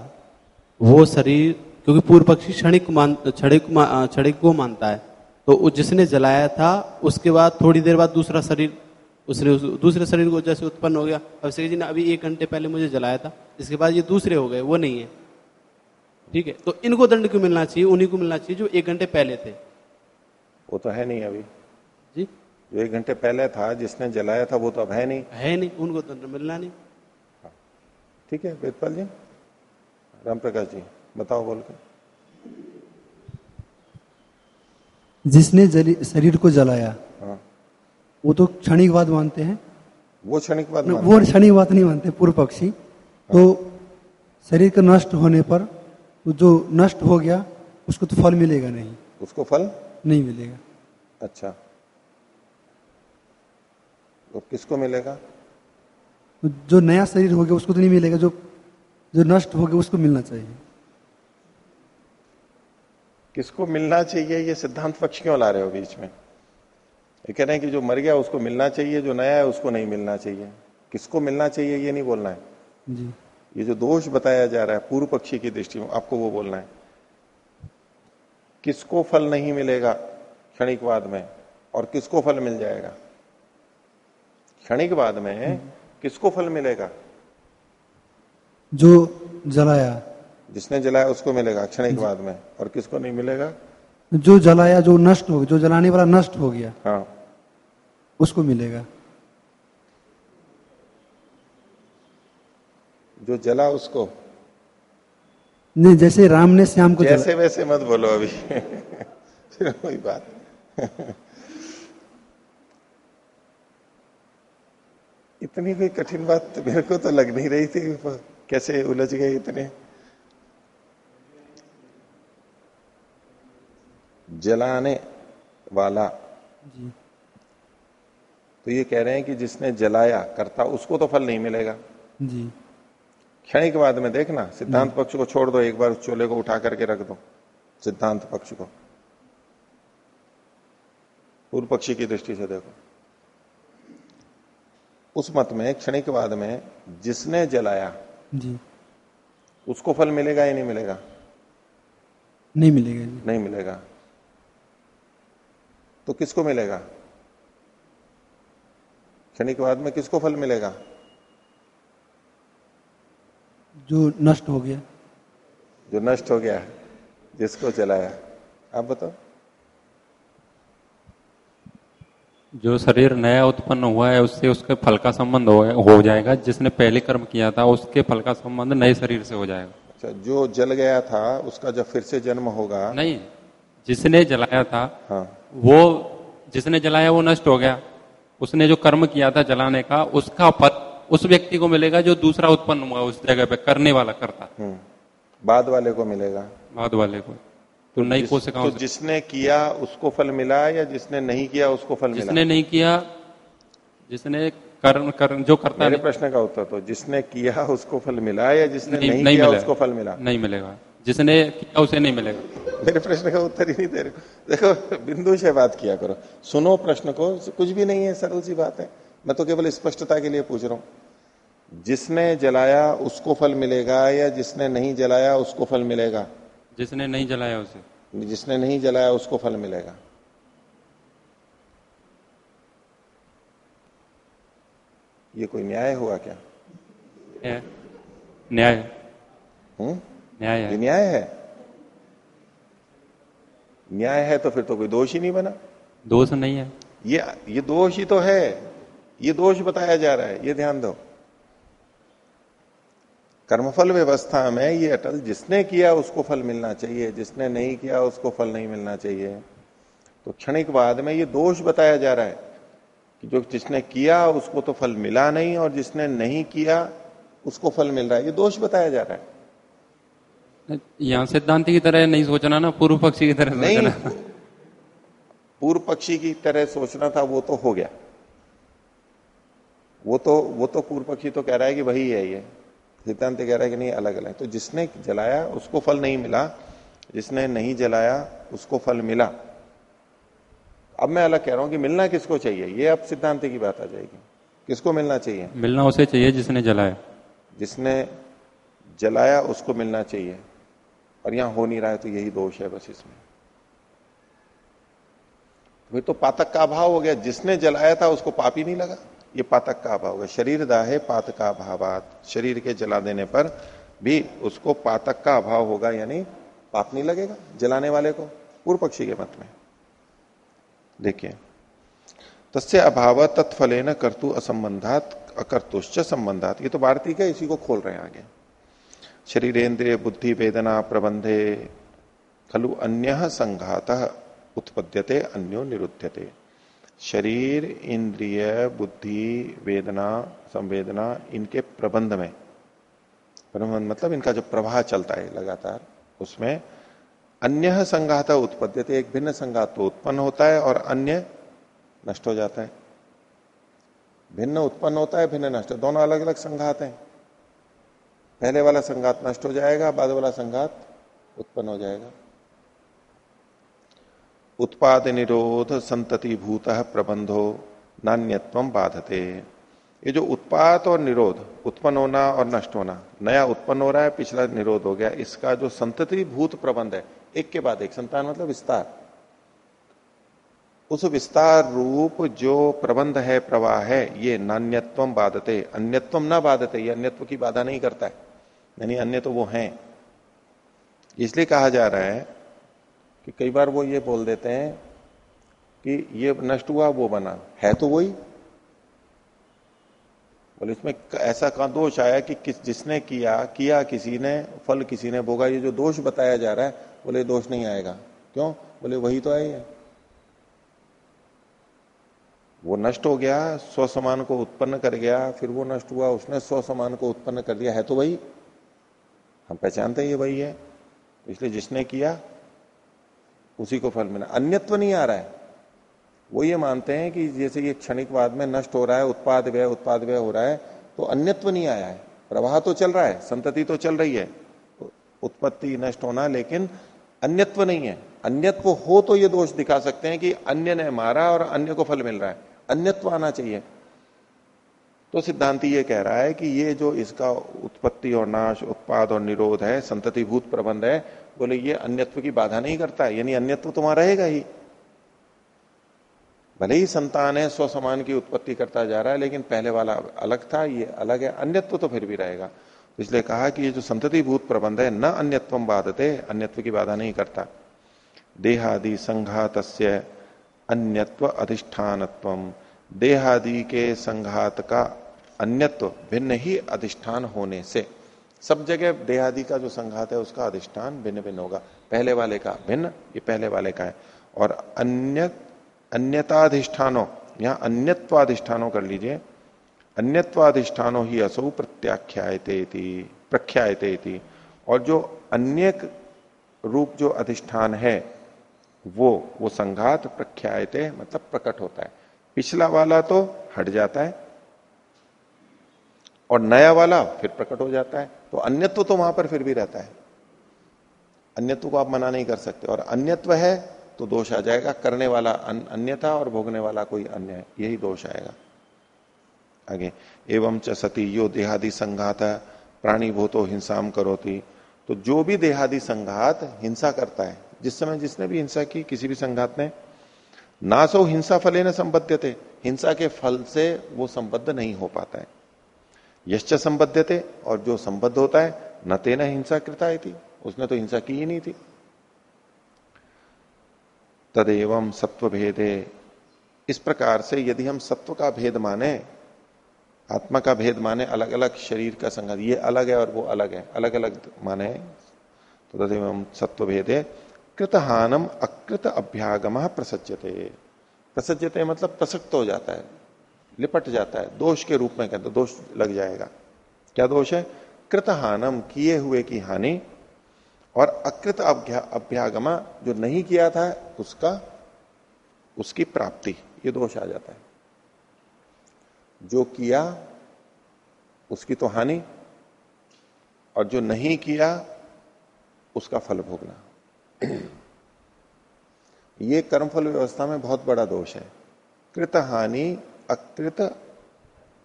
वो शरीर क्योंकि पूर्व पक्षी क्षणिक मान क्षणिक क्षणिक को मानता है तो जिसने जलाया था उसके बाद थोड़ी देर बाद दूसरा शरीर उसने उस, दूसरे शरीर को जैसे उत्पन्न हो गया। अभिषेक जी ने अभी एक घंटे पहले मुझे जलाया था इसके बाद ये दूसरे हो गए वो नहीं है। ठीक है? तो इनको दंड क्यों मिलना चाहिए? उन्हीं को मिलना चाहिए जो एक घंटे पहले थे। वो तो है नहीं अभी। जी? जो एक घंटे पहले था जिसने जलाया था वो तो अब है नहीं। है नहीं उनको दंड मिलना नहीं। ठीक है वेदपाल जी? राम प्रकाश जी बताओ बोल के। जिसने शरीर को जलाया हाँ। वो तो क्षणिकवाद मानते हैं? वो क्षणिक बात न, मानते वो हैं। क्षणिकवाद नहीं मानते पूर्व पक्षी हाँ। तो शरीर के नष्ट होने पर तो जो नष्ट हो गया उसको तो फल मिलेगा नहीं। उसको फल? नहीं मिलेगा। अच्छा। तो किसको मिलेगा? जो नया शरीर हो गया उसको तो नहीं मिलेगा जो जो नष्ट हो गया उसको मिलना चाहिए। किसको मिलना चाहिए? ये सिद्धांत पक्ष क्यों ला रहे हो बीच में? ये कह रहे हैं कि जो मर गया उसको मिलना चाहिए जो नया है उसको नहीं मिलना चाहिए। किसको मिलना चाहिए ये नहीं बोलना है। जी। ये जो दोष बताया जा रहा है पूर्व पक्षी की दृष्टि में आपको वो बोलना है। किसको फल नहीं मिलेगा क्षणिकवाद में और किसको फल मिल जाएगा? क्षणिकवाद में किसको फल मिलेगा? जो जलाया। जिसने जलाया उसको मिलेगा क्षणिकवाद में और किसको नहीं मिलेगा? जो जलाया जो नष्ट हो गया जो जलाने वाला नष्ट हो गया हाँ। उसको मिलेगा। जो जला उसको। नहीं जैसे राम ने श्याम को जैसे जला वैसे मत बोलो अभी। फिर वही बात इतनी कोई कठिन बात तो मेरे को तो लग नहीं रही थी। कैसे उलझ गए इतने? जलाने वाला। जी। तो ये कह रहे हैं कि जिसने जलाया करता उसको तो फल नहीं मिलेगा। जी। क्षणिक बाद में देखना सिद्धांत पक्ष को छोड़ दो एक बार उस चोले को उठा करके रख दो सिद्धांत पक्ष को। पूर्व पक्षी की दृष्टि से देखो। उस मत में क्षणिकवाद में जिसने जलाया जी। उसको फल मिलेगा या नहीं मिलेगा? नहीं मिलेगा जी। नहीं मिलेगा। तो किसको मिलेगा? क्षणिकवाद में किसको फल मिलेगा? जो नष्ट हो गया। जो नष्ट हो गया जिसको जलाया। आप बताओ। जो शरीर नया उत्पन्न हुआ है उससे उसके फल का संबंध हो, हो जाएगा। जिसने पहले कर्म किया था उसके फल का संबंध नए शरीर से हो जाएगा। अच्छा जो जल गया था उसका जब फिर से जन्म होगा। नहीं जिसने जलाया था हाँ। वो जिसने जलाया वो नष्ट हो गया। उसने जो कर्म किया था जलाने का उसका फल उस व्यक्ति को मिलेगा जो दूसरा उत्पन्न हुआ उस जगह पे करने वाला करता हम्म। बाद वाले को मिलेगा। बाद वाले को। तो नई जिस- कोशिकाओं तो से जिसने किया उसको फल मिला या जिसने नहीं किया उसको फल जिसने मिला? जिसने नहीं किया जिसने कर्म कर्म जो करता मेरे प्रश्न का उत्तर तो जिसने किया उसको फल मिला या जिसने नहीं, नहीं, नहीं किया उसको फल मिला? नहीं मिलेगा। जिसने किया उसे नहीं मिलेगा। मेरे प्रश्न का उत्तर ही नहीं दे रहे। देखो बिंदु से बात किया करो। सुनो प्रश्न को। कुछ भी नहीं है सरल सी बात है। मैं तो केवल स्पष्टता के लिए पूछ रहा हूँ। जिसने जलाया उसको फल मिलेगा या जिसने नहीं जलाया उसको फल मिलेगा? जिसने नहीं जलाया उसे। जिसने नहीं जलाया उसको फल मिलेगा। ये कोई न्याय हुआ क्या? न्याय। हम्म? न्याय है। न्याय है? न्याय है तो फिर तो कोई दोष ही नहीं बना। दोष नहीं है। ये ये दोष ही तो है। ये दोष बताया जा रहा है ये ध्यान दो। कर्मफल व्यवस्था में ये अटल जिसने किया उसको फल मिलना चाहिए जिसने नहीं किया उसको फल नहीं मिलना चाहिए। तो क्षणिक बाद में ये दोष बताया जा रहा है कि जो जिसने किया उसको तो फल मिला नहीं और जिसने नहीं किया उसको फल मिल रहा है ये दोष बताया जा रहा है। यहाँ सिद्धांति की तरह नहीं सोचना ना पूर्व पक्षी की तरह नहीं। पूर्व पक्षी की तरह सोचना था वो तो हो गया। वो तो वो तो पूर्व पक्षी तो कह रहा है कि वही है ये। सिद्धांत कह रहा है कि नहीं अलग अलग तो जिसने जलाया उसको फल नहीं मिला। जिसने नहीं जलाया उसको फल मिला। अब मैं अलग कह रहा हूँ कि मिलना किसको चाहिए? ये अब सिद्धांत की बात आ जाएगी। किसको मिलना चाहिए? मिलना उसे चाहिए जिसने जलाया। जिसने जलाया उसको मिलना चाहिए। और यहाँ हो नहीं रहा है तो यही दोष है बस इसमें। वही तो पातक का अभाव हो गया। जिसने जलाया था उसको पाप ही नहीं लगा। ये पातक का अभाव है। शरीर दाहे पात का अभावात। शरीर के जला देने पर भी उसको पातक का अभाव होगा, यानी पाप नहीं लगेगा जलाने वाले को, पूर्व पक्षी के मत में। देखिए, तस्य अभाव तत्फले न कर्तु असंबंधात, अकर्तुश्च संबंधात। ये तो भारतीय का इसी को खोल रहे हैं आगे। शरीरेन्द्रिय बुद्धि वेदना प्रबंधे, खलु अन्य संघात, उत्पद्यते अन्यो निरुद्धते शरीर, इंद्रिय, बुद्धि, वेदना, संवेदना इनके प्रबंध में। प्रबंध मतलब इनका जो प्रवाह चलता है लगातार, उसमें अन्य संघात उत्पद्यते, एक भिन्न संघात तो उत्पन्न होता है और अन्य नष्ट हो जाता है। भिन्न उत्पन्न होता है, भिन्न नष्ट। दोनों अलग अलग संघात हैं। पहले वाला संघात नष्ट हो जाएगा, बाद वाला संघात उत्पन्न हो जाएगा। उत्पाद निरोध संतति भूत प्रबंधो, नान्यत्व बाधते। ये जो उत्पाद और निरोध, उत्पन्न होना और नष्ट होना, नया उत्पन्न हो रहा है, पिछला निरोध हो गया, इसका जो संतति भूत प्रबंध है, एक के बाद एक, संतान मतलब विस्तार। उस विस्तार रूप जो प्रबंध है, प्रवाह है, ये नान्यत्व बाधते। अन्यत्व ना बाधते, ये अन्यत्व की बाधा नहीं करता है। यानी अन्य तो वो हैं। इसलिए कहा जा रहा है कि कई बार वो ये बोल देते हैं कि ये नष्ट हुआ, वो बना। है तो वही। बोले, इसमें ऐसा कहा दोष आया कि किस, जिसने किया किया किसी ने, फल किसी ने भोगा, ये जो दोष बताया जा रहा है, बोले, दोष नहीं आएगा। क्यों? बोले, वही तो आई है। वो नष्ट हो गया, स्व समान को उत्पन्न कर गया, फिर वो नष्ट हुआ, उसने स्व समान को उत्पन्न कर दिया, है तो वही। हम पहचानते ये वही है। इसलिए जिसने किया उसी को फल मिला। अन्यत्व नहीं आ रहा है। वो ये मानते हैं कि जैसे ये क्षणिकवाद में नष्ट हो रहा है, उत्पाद व्यय उत्पाद व्यय हो रहा है तो अन्यत्व नहीं आया है। प्रवाह तो चल रहा है, संतति तो चल रही है। उत्पत्ति नष्ट होना, लेकिन अन्यत्व नहीं है। अन्यत्व हो तो ये दोष दिखा सकते हैं कि अन्य ने मारा और अन्य को फल मिल रहा है। अन्यत्व आना चाहिए। तो सिद्धांति ये कह रहा है कि ये जो इसका उत्पत्ति और नाश, उत्पाद और निरोध है, संततिभूत प्रबंध है बोले, ये अन्यत्व की बाधा नहीं करता यानी अन्यत्व तो वहाँ रहेगा ही। भले ही संतान है, स्व समान की उत्पत्ति करता जा रहा है, लेकिन पहले वाला अलग था, ये अलग है, अन्यत्व तो फिर भी रहेगा। तो इसलिए कहा कि ये जो संतति भूत प्रबंध है, न अन्यत्व बाधते, अन्यत्व की बाधा नहीं करता। देहादि संघात अन्यत्व अधिष्ठानत्व। देहादि के संघात का अन्यत्व भिन्न ही अधिष्ठान होने से। सब जगह देहादि का जो संघात है, उसका अधिष्ठान भिन्न भिन्न होगा। पहले वाले का भिन्न, ये पहले वाले का है। और अन्य, अन्यताधिष्ठानों, यहाँ अन्यत्वाधिष्ठानों कर लीजिए। अन्यत्वाधिष्ठानों ही असौ प्रत्याख्यायते प्रख्यायते और जो अन्य रूप जो अधिष्ठान है, वो वो संघात प्रख्यायते मतलब प्रकट होता है। पिछला वाला तो हट जाता है और नया वाला फिर प्रकट हो जाता है। तो अन्यत्व तो वहाँ पर फिर भी रहता है। अन्यत्व को आप मना नहीं कर सकते। और अन्यत्व है तो दोष आ जाएगा। करने वाला अन्यथा और भोगने वाला कोई अन्य है। यही दोष आएगा। आगे, एवं च सती यो देहादि संघात प्राणी भूतो हिंसाम करोती। तो जो भी देहादि संघात हिंसा करता है, जिस समय जिसने भी हिंसा की, किसी भी संघात ने ना सो हिंसा फले न संबद्ध थे हिंसा के फल से वो संबद्ध नहीं हो पाता है। यश्च संबद्ध थे और जो संबद्ध होता है, न तेना हिंसा कृता थी उसने तो हिंसा की ही नहीं थी। तदेव सत्व भेदे इस प्रकार से यदि हम सत्व का भेद माने, आत्मा का भेद माने अलग अलग शरीर का संघात ये अलग है और वो अलग है अलग अलग माने तो तदेव सत्व भेदे कृतहानम अकृत अभ्यागम प्रसज्जते प्रसज्जते मतलब प्रसक्त हो जाता है। लिपट जाता है, दोष के रूप में कहते दोष लग जाएगा। क्या दोष है? कृतहानम, किए हुए की हानि और अकृत अभ्यागमा, जो नहीं किया था, उसका, उसकी प्राप्ति, ये दोष आ जाता है। जो किया, उसकी तो हानि, और जो नहीं किया, उसका फल भोगना। ये कर्मफल व्यवस्था में बहुत बड़ा दोष है। कृत हानि अकृत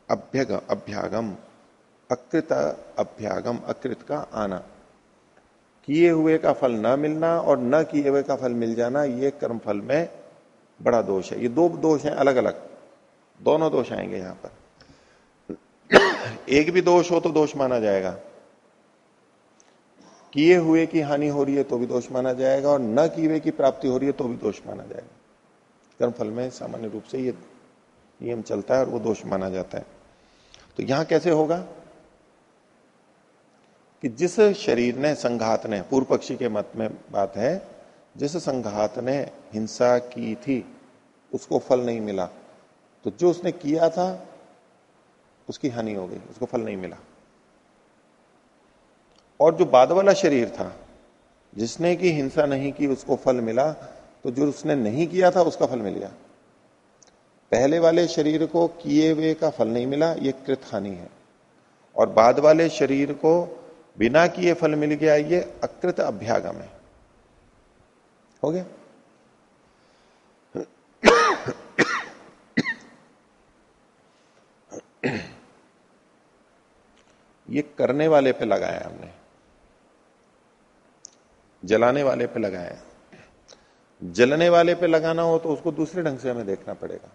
अभ्यग, अभ्यागम। अकृत अभ्यागम, अकृत का आना। किए हुए का फल न मिलना और न किए हुए का फल मिल जाना, ये कर्मफल में बड़ा दोष है। ये दो दोष हैं अलग अलग दोनों दोष आएँगे यहाँ पर। एक भी दोष हो तो दोष माना जाएगा। किए हुए की हानि हो रही है तो भी दोष माना जाएगा और न किए हुए की प्राप्ति हो रही है तो भी दोष माना जाएगा। कर्मफल में सामान्य रूप से ये नियम चलता है और वो दोष माना जाता है। तो यहाँ कैसे होगा? कि जिस शरीर ने, संघात ने, पूर्व पक्षी के मत में बात है, जिस संघात ने हिंसा की थी, उसको फल नहीं मिला। तो जो उसने किया था, उसकी हानि हो गई, उसको फल नहीं मिला। और जो बाद वाला शरीर था, जिसने की हिंसा नहीं की, उसको फल मिला तो जो उसने नहीं किया था, उसका फल मिल गया। पहले वाले शरीर को किए हुए का फल नहीं मिला, ये कृत हानि है। और बाद वाले शरीर को बिना किए फल मिल गया, ये अकृत अभ्यागम है। हो गया? ये करने वाले पे लगाया हमने। जलाने वाले पे लगाया। जलने वाले पे लगाना हो तो उसको दूसरे ढंग से हमें देखना पड़ेगा।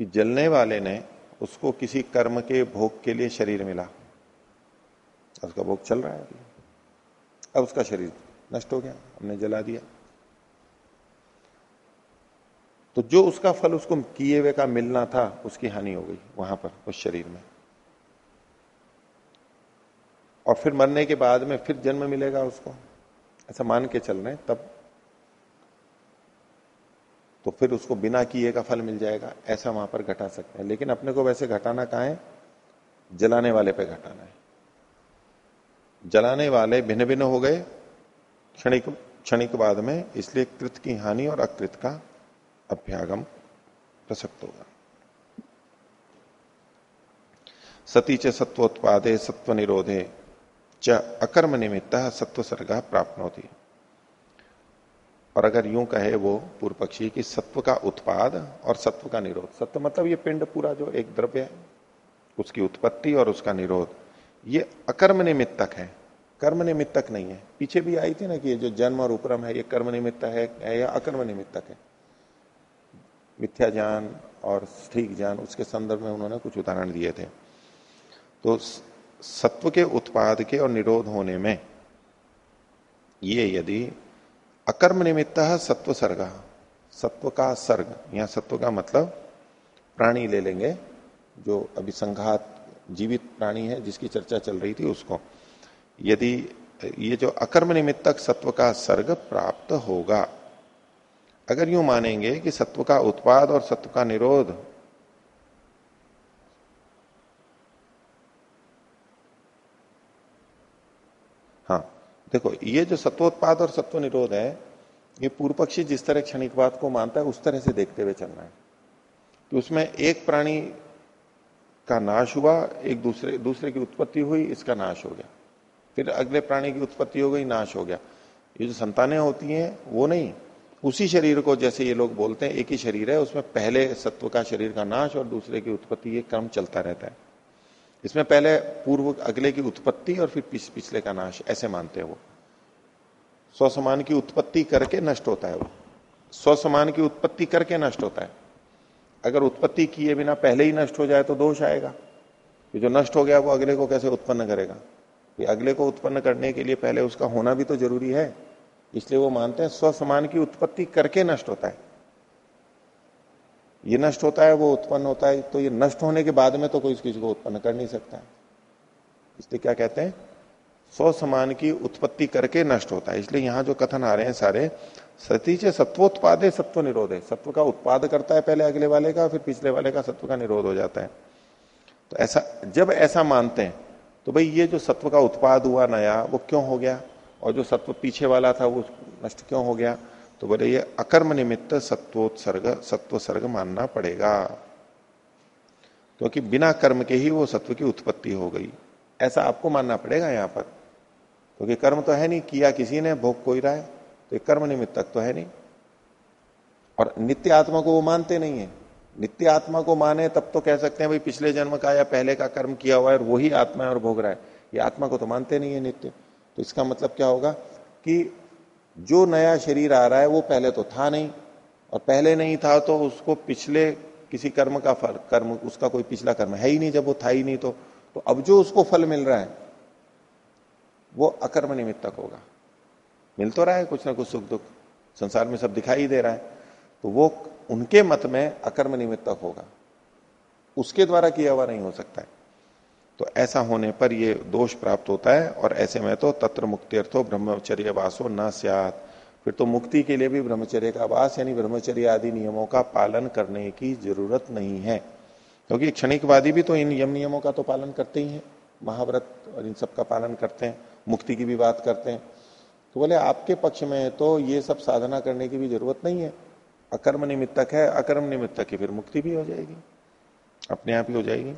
कि जलने वाले ने उसको किसी कर्म के भोग के लिए शरीर मिला। उसका भोग चल रहा है अभी। अब उसका शरीर नष्ट हो गया, हमने जला दिया। तो जो उसका फल उसको किए हुए का मिलना था, उसकी हानि हो गई वहाँ पर, उस शरीर में। और फिर मरने के बाद में फिर जन्म मिलेगा उसको। ऐसा मान के चल रहे तब तो फिर उसको बिना किए का फल मिल जाएगा, ऐसा वहाँ पर घटा सकते हैं। लेकिन अपने को वैसे घटाना कहा है? जलाने वाले पे घटाना है। जलाने वाले भिन्न भिन्न हो गए, क्षणिक क्षणिक बाद में, इसलिए कृत की हानि और अकृत का अभ्यागम प्रसक्त होगा। सती च सत्वोत्पादे सत्व निरोधे च अकर्म निमित्त सत्व सर्गा प्राप्त होती और अगर यूँ कहे वो पूर्व पक्षी की सत्व का उत्पाद और सत्व का निरोध। सत्व मतलब ये पिंड पूरा जो एक द्रव्य है, उसकी उत्पत्ति और उसका निरोध। ये अकर्म निमित्तक है। कर्म निमित्तक नहीं है। पीछे भी आई थी ना कि ये जो जन्म और उपरम है, ये कर्म निमित्त है या अकर्म निमित्तक है। मिथ्या ज्ञान और ठीक ज्ञान, उसके संदर्भ में उन्होंने कुछ उदाहरण दिए थे। तो सत्व के उत्पाद के और निरोध होने में ये यदि अकर्म निमित्त सत्व सर्ग। सत्व का सर्ग यहाँ सत्व का मतलब प्राणी ले लेंगे, जो अभी संघात जीवित प्राणी है, जिसकी चर्चा चल रही थी उसको। यदि ये जो अकर्म निमित्तक सत्व का सर्ग प्राप्त होगा, अगर यूँ मानेंगे कि सत्व का उत्पाद और सत्व का निरोध देखो, ये जो सत्वोत्पाद और सत्व निरोध है, ये पूर्व पक्षी जिस तरह क्षणिकवाद को मानता है, उस तरह से देखते हुए चलना है। कि उसमें एक प्राणी का नाश हुआ, एक दूसरे दूसरे की उत्पत्ति हुई, इसका नाश हो गया। फिर अगले प्राणी की उत्पत्ति हो गई, नाश हो गया। ये जो संतानें होती हैं, वो नहीं। उसी शरीर को, जैसे ये लोग बोलते हैं, एक ही शरीर है, उसमें पहले सत्व का शरीर का नाश और दूसरे की उत्पत्ति, ये क्रम चलता रहता है। इसमें पहले पूर्व अगले की उत्पत्ति और फिर पिछ, पिछले का नाश ऐसे मानते हैं वो। स्वसमान की उत्पत्ति करके नष्ट होता है वो। स्वसमान की उत्पत्ति करके नष्ट होता है। अगर उत्पत्ति किए बिना पहले ही नष्ट हो जाए तो दोष आएगा। जो नष्ट हो गया वो अगले को कैसे उत्पन्न करेगा? अगले को उत्पन्न करने के लिए पहले उसका होना भी तो ज़रूरी है। इसलिए वो मानते हैं स्वसमान की उत्पत्ति करके नष्ट होता है। ये नष्ट होता है, वो उत्पन्न होता है तो ये नष्ट होने के बाद में तो कोई किसी को उत्पन्न कर नहीं सकता। इसलिए क्या कहते हैं? स्व समान की उत्पत्ति करके नष्ट होता है। इसलिए यहाँ जो कथन आ रहे हैं सारे सतीच सत्वोत्पादे सत्व निरोध। है सत्व का उत्पाद करता है पहले अगले वाले का, फिर पिछले वाले का, सत्व का निरोध हो जाता है। तो ऐसा, जब ऐसा मानते हैं तो भाई ये जो सत्व का उत्पाद हुआ नया, वो क्यों हो गया? और जो सत्व पीछे वाला था, वो नष्ट क्यों हो गया? तो बोले, ये अकर्म निमित्त सत्वोत्सर्ग सत्व सर्ग मानना पड़ेगा। क्योंकि तो बिना कर्म के ही वो सत्व की उत्पत्ति हो गई। ऐसा आपको मानना पड़ेगा यहाँ पर। क्योंकि तो कर्म तो है नहीं, किया किसी ने, भोग कोई रहा है तो कर्म निमित्तक तो है नहीं। और नित्य आत्मा को वो मानते नहीं है। नित्य आत्मा को माने तब तो कह सकते हैं, भाई, पिछले जन्म का या पहले का कर्म किया हुआ है और वही आत्मा है और भोग रहा है। ये आत्मा को तो मानते नहीं है नित्य। तो इसका मतलब क्या होगा कि जो नया शरीर आ रहा है, वो पहले तो था नहीं और पहले नहीं था तो उसको पिछले किसी कर्म का फल, कर्म, उसका कोई पिछला कर्म है ही नहीं, जब वो था ही नहीं तो तो अब जो उसको फल मिल रहा है, वो अकर्म निमित्तक होगा। मिल तो रहा है, कुछ ना कुछ सुख दुख संसार में सब दिखाई दे रहा है तो वो उनके मत में अकर्म निमित्तक होगा। उसके द्वारा किया हुआ नहीं हो सकता है। तो ऐसा होने पर ये दोष प्राप्त होता है और ऐसे में तो तत्र अर्थो ब्रह्मचर्य वासो न सियात। फिर तो मुक्ति के लिए भी ब्रह्मचर्य का वास यानी ब्रह्मचर्य आदि नियमों का पालन करने की ज़रूरत नहीं है। क्योंकि तो क्षणिकवादी भी तो इन यम नियमों का तो पालन करते ही है। महाव्रत और इन सब का पालन करते हैं, मुक्ति की भी बात करते हैं। तो बोले, आपके पक्ष में तो ये सब साधना करने की भी ज़रूरत नहीं है। अकर्म निमित्तक है, अकर्म निमित्तक है फिर मुक्ति भी हो जाएगी। अपने आप ही हो जाएगी।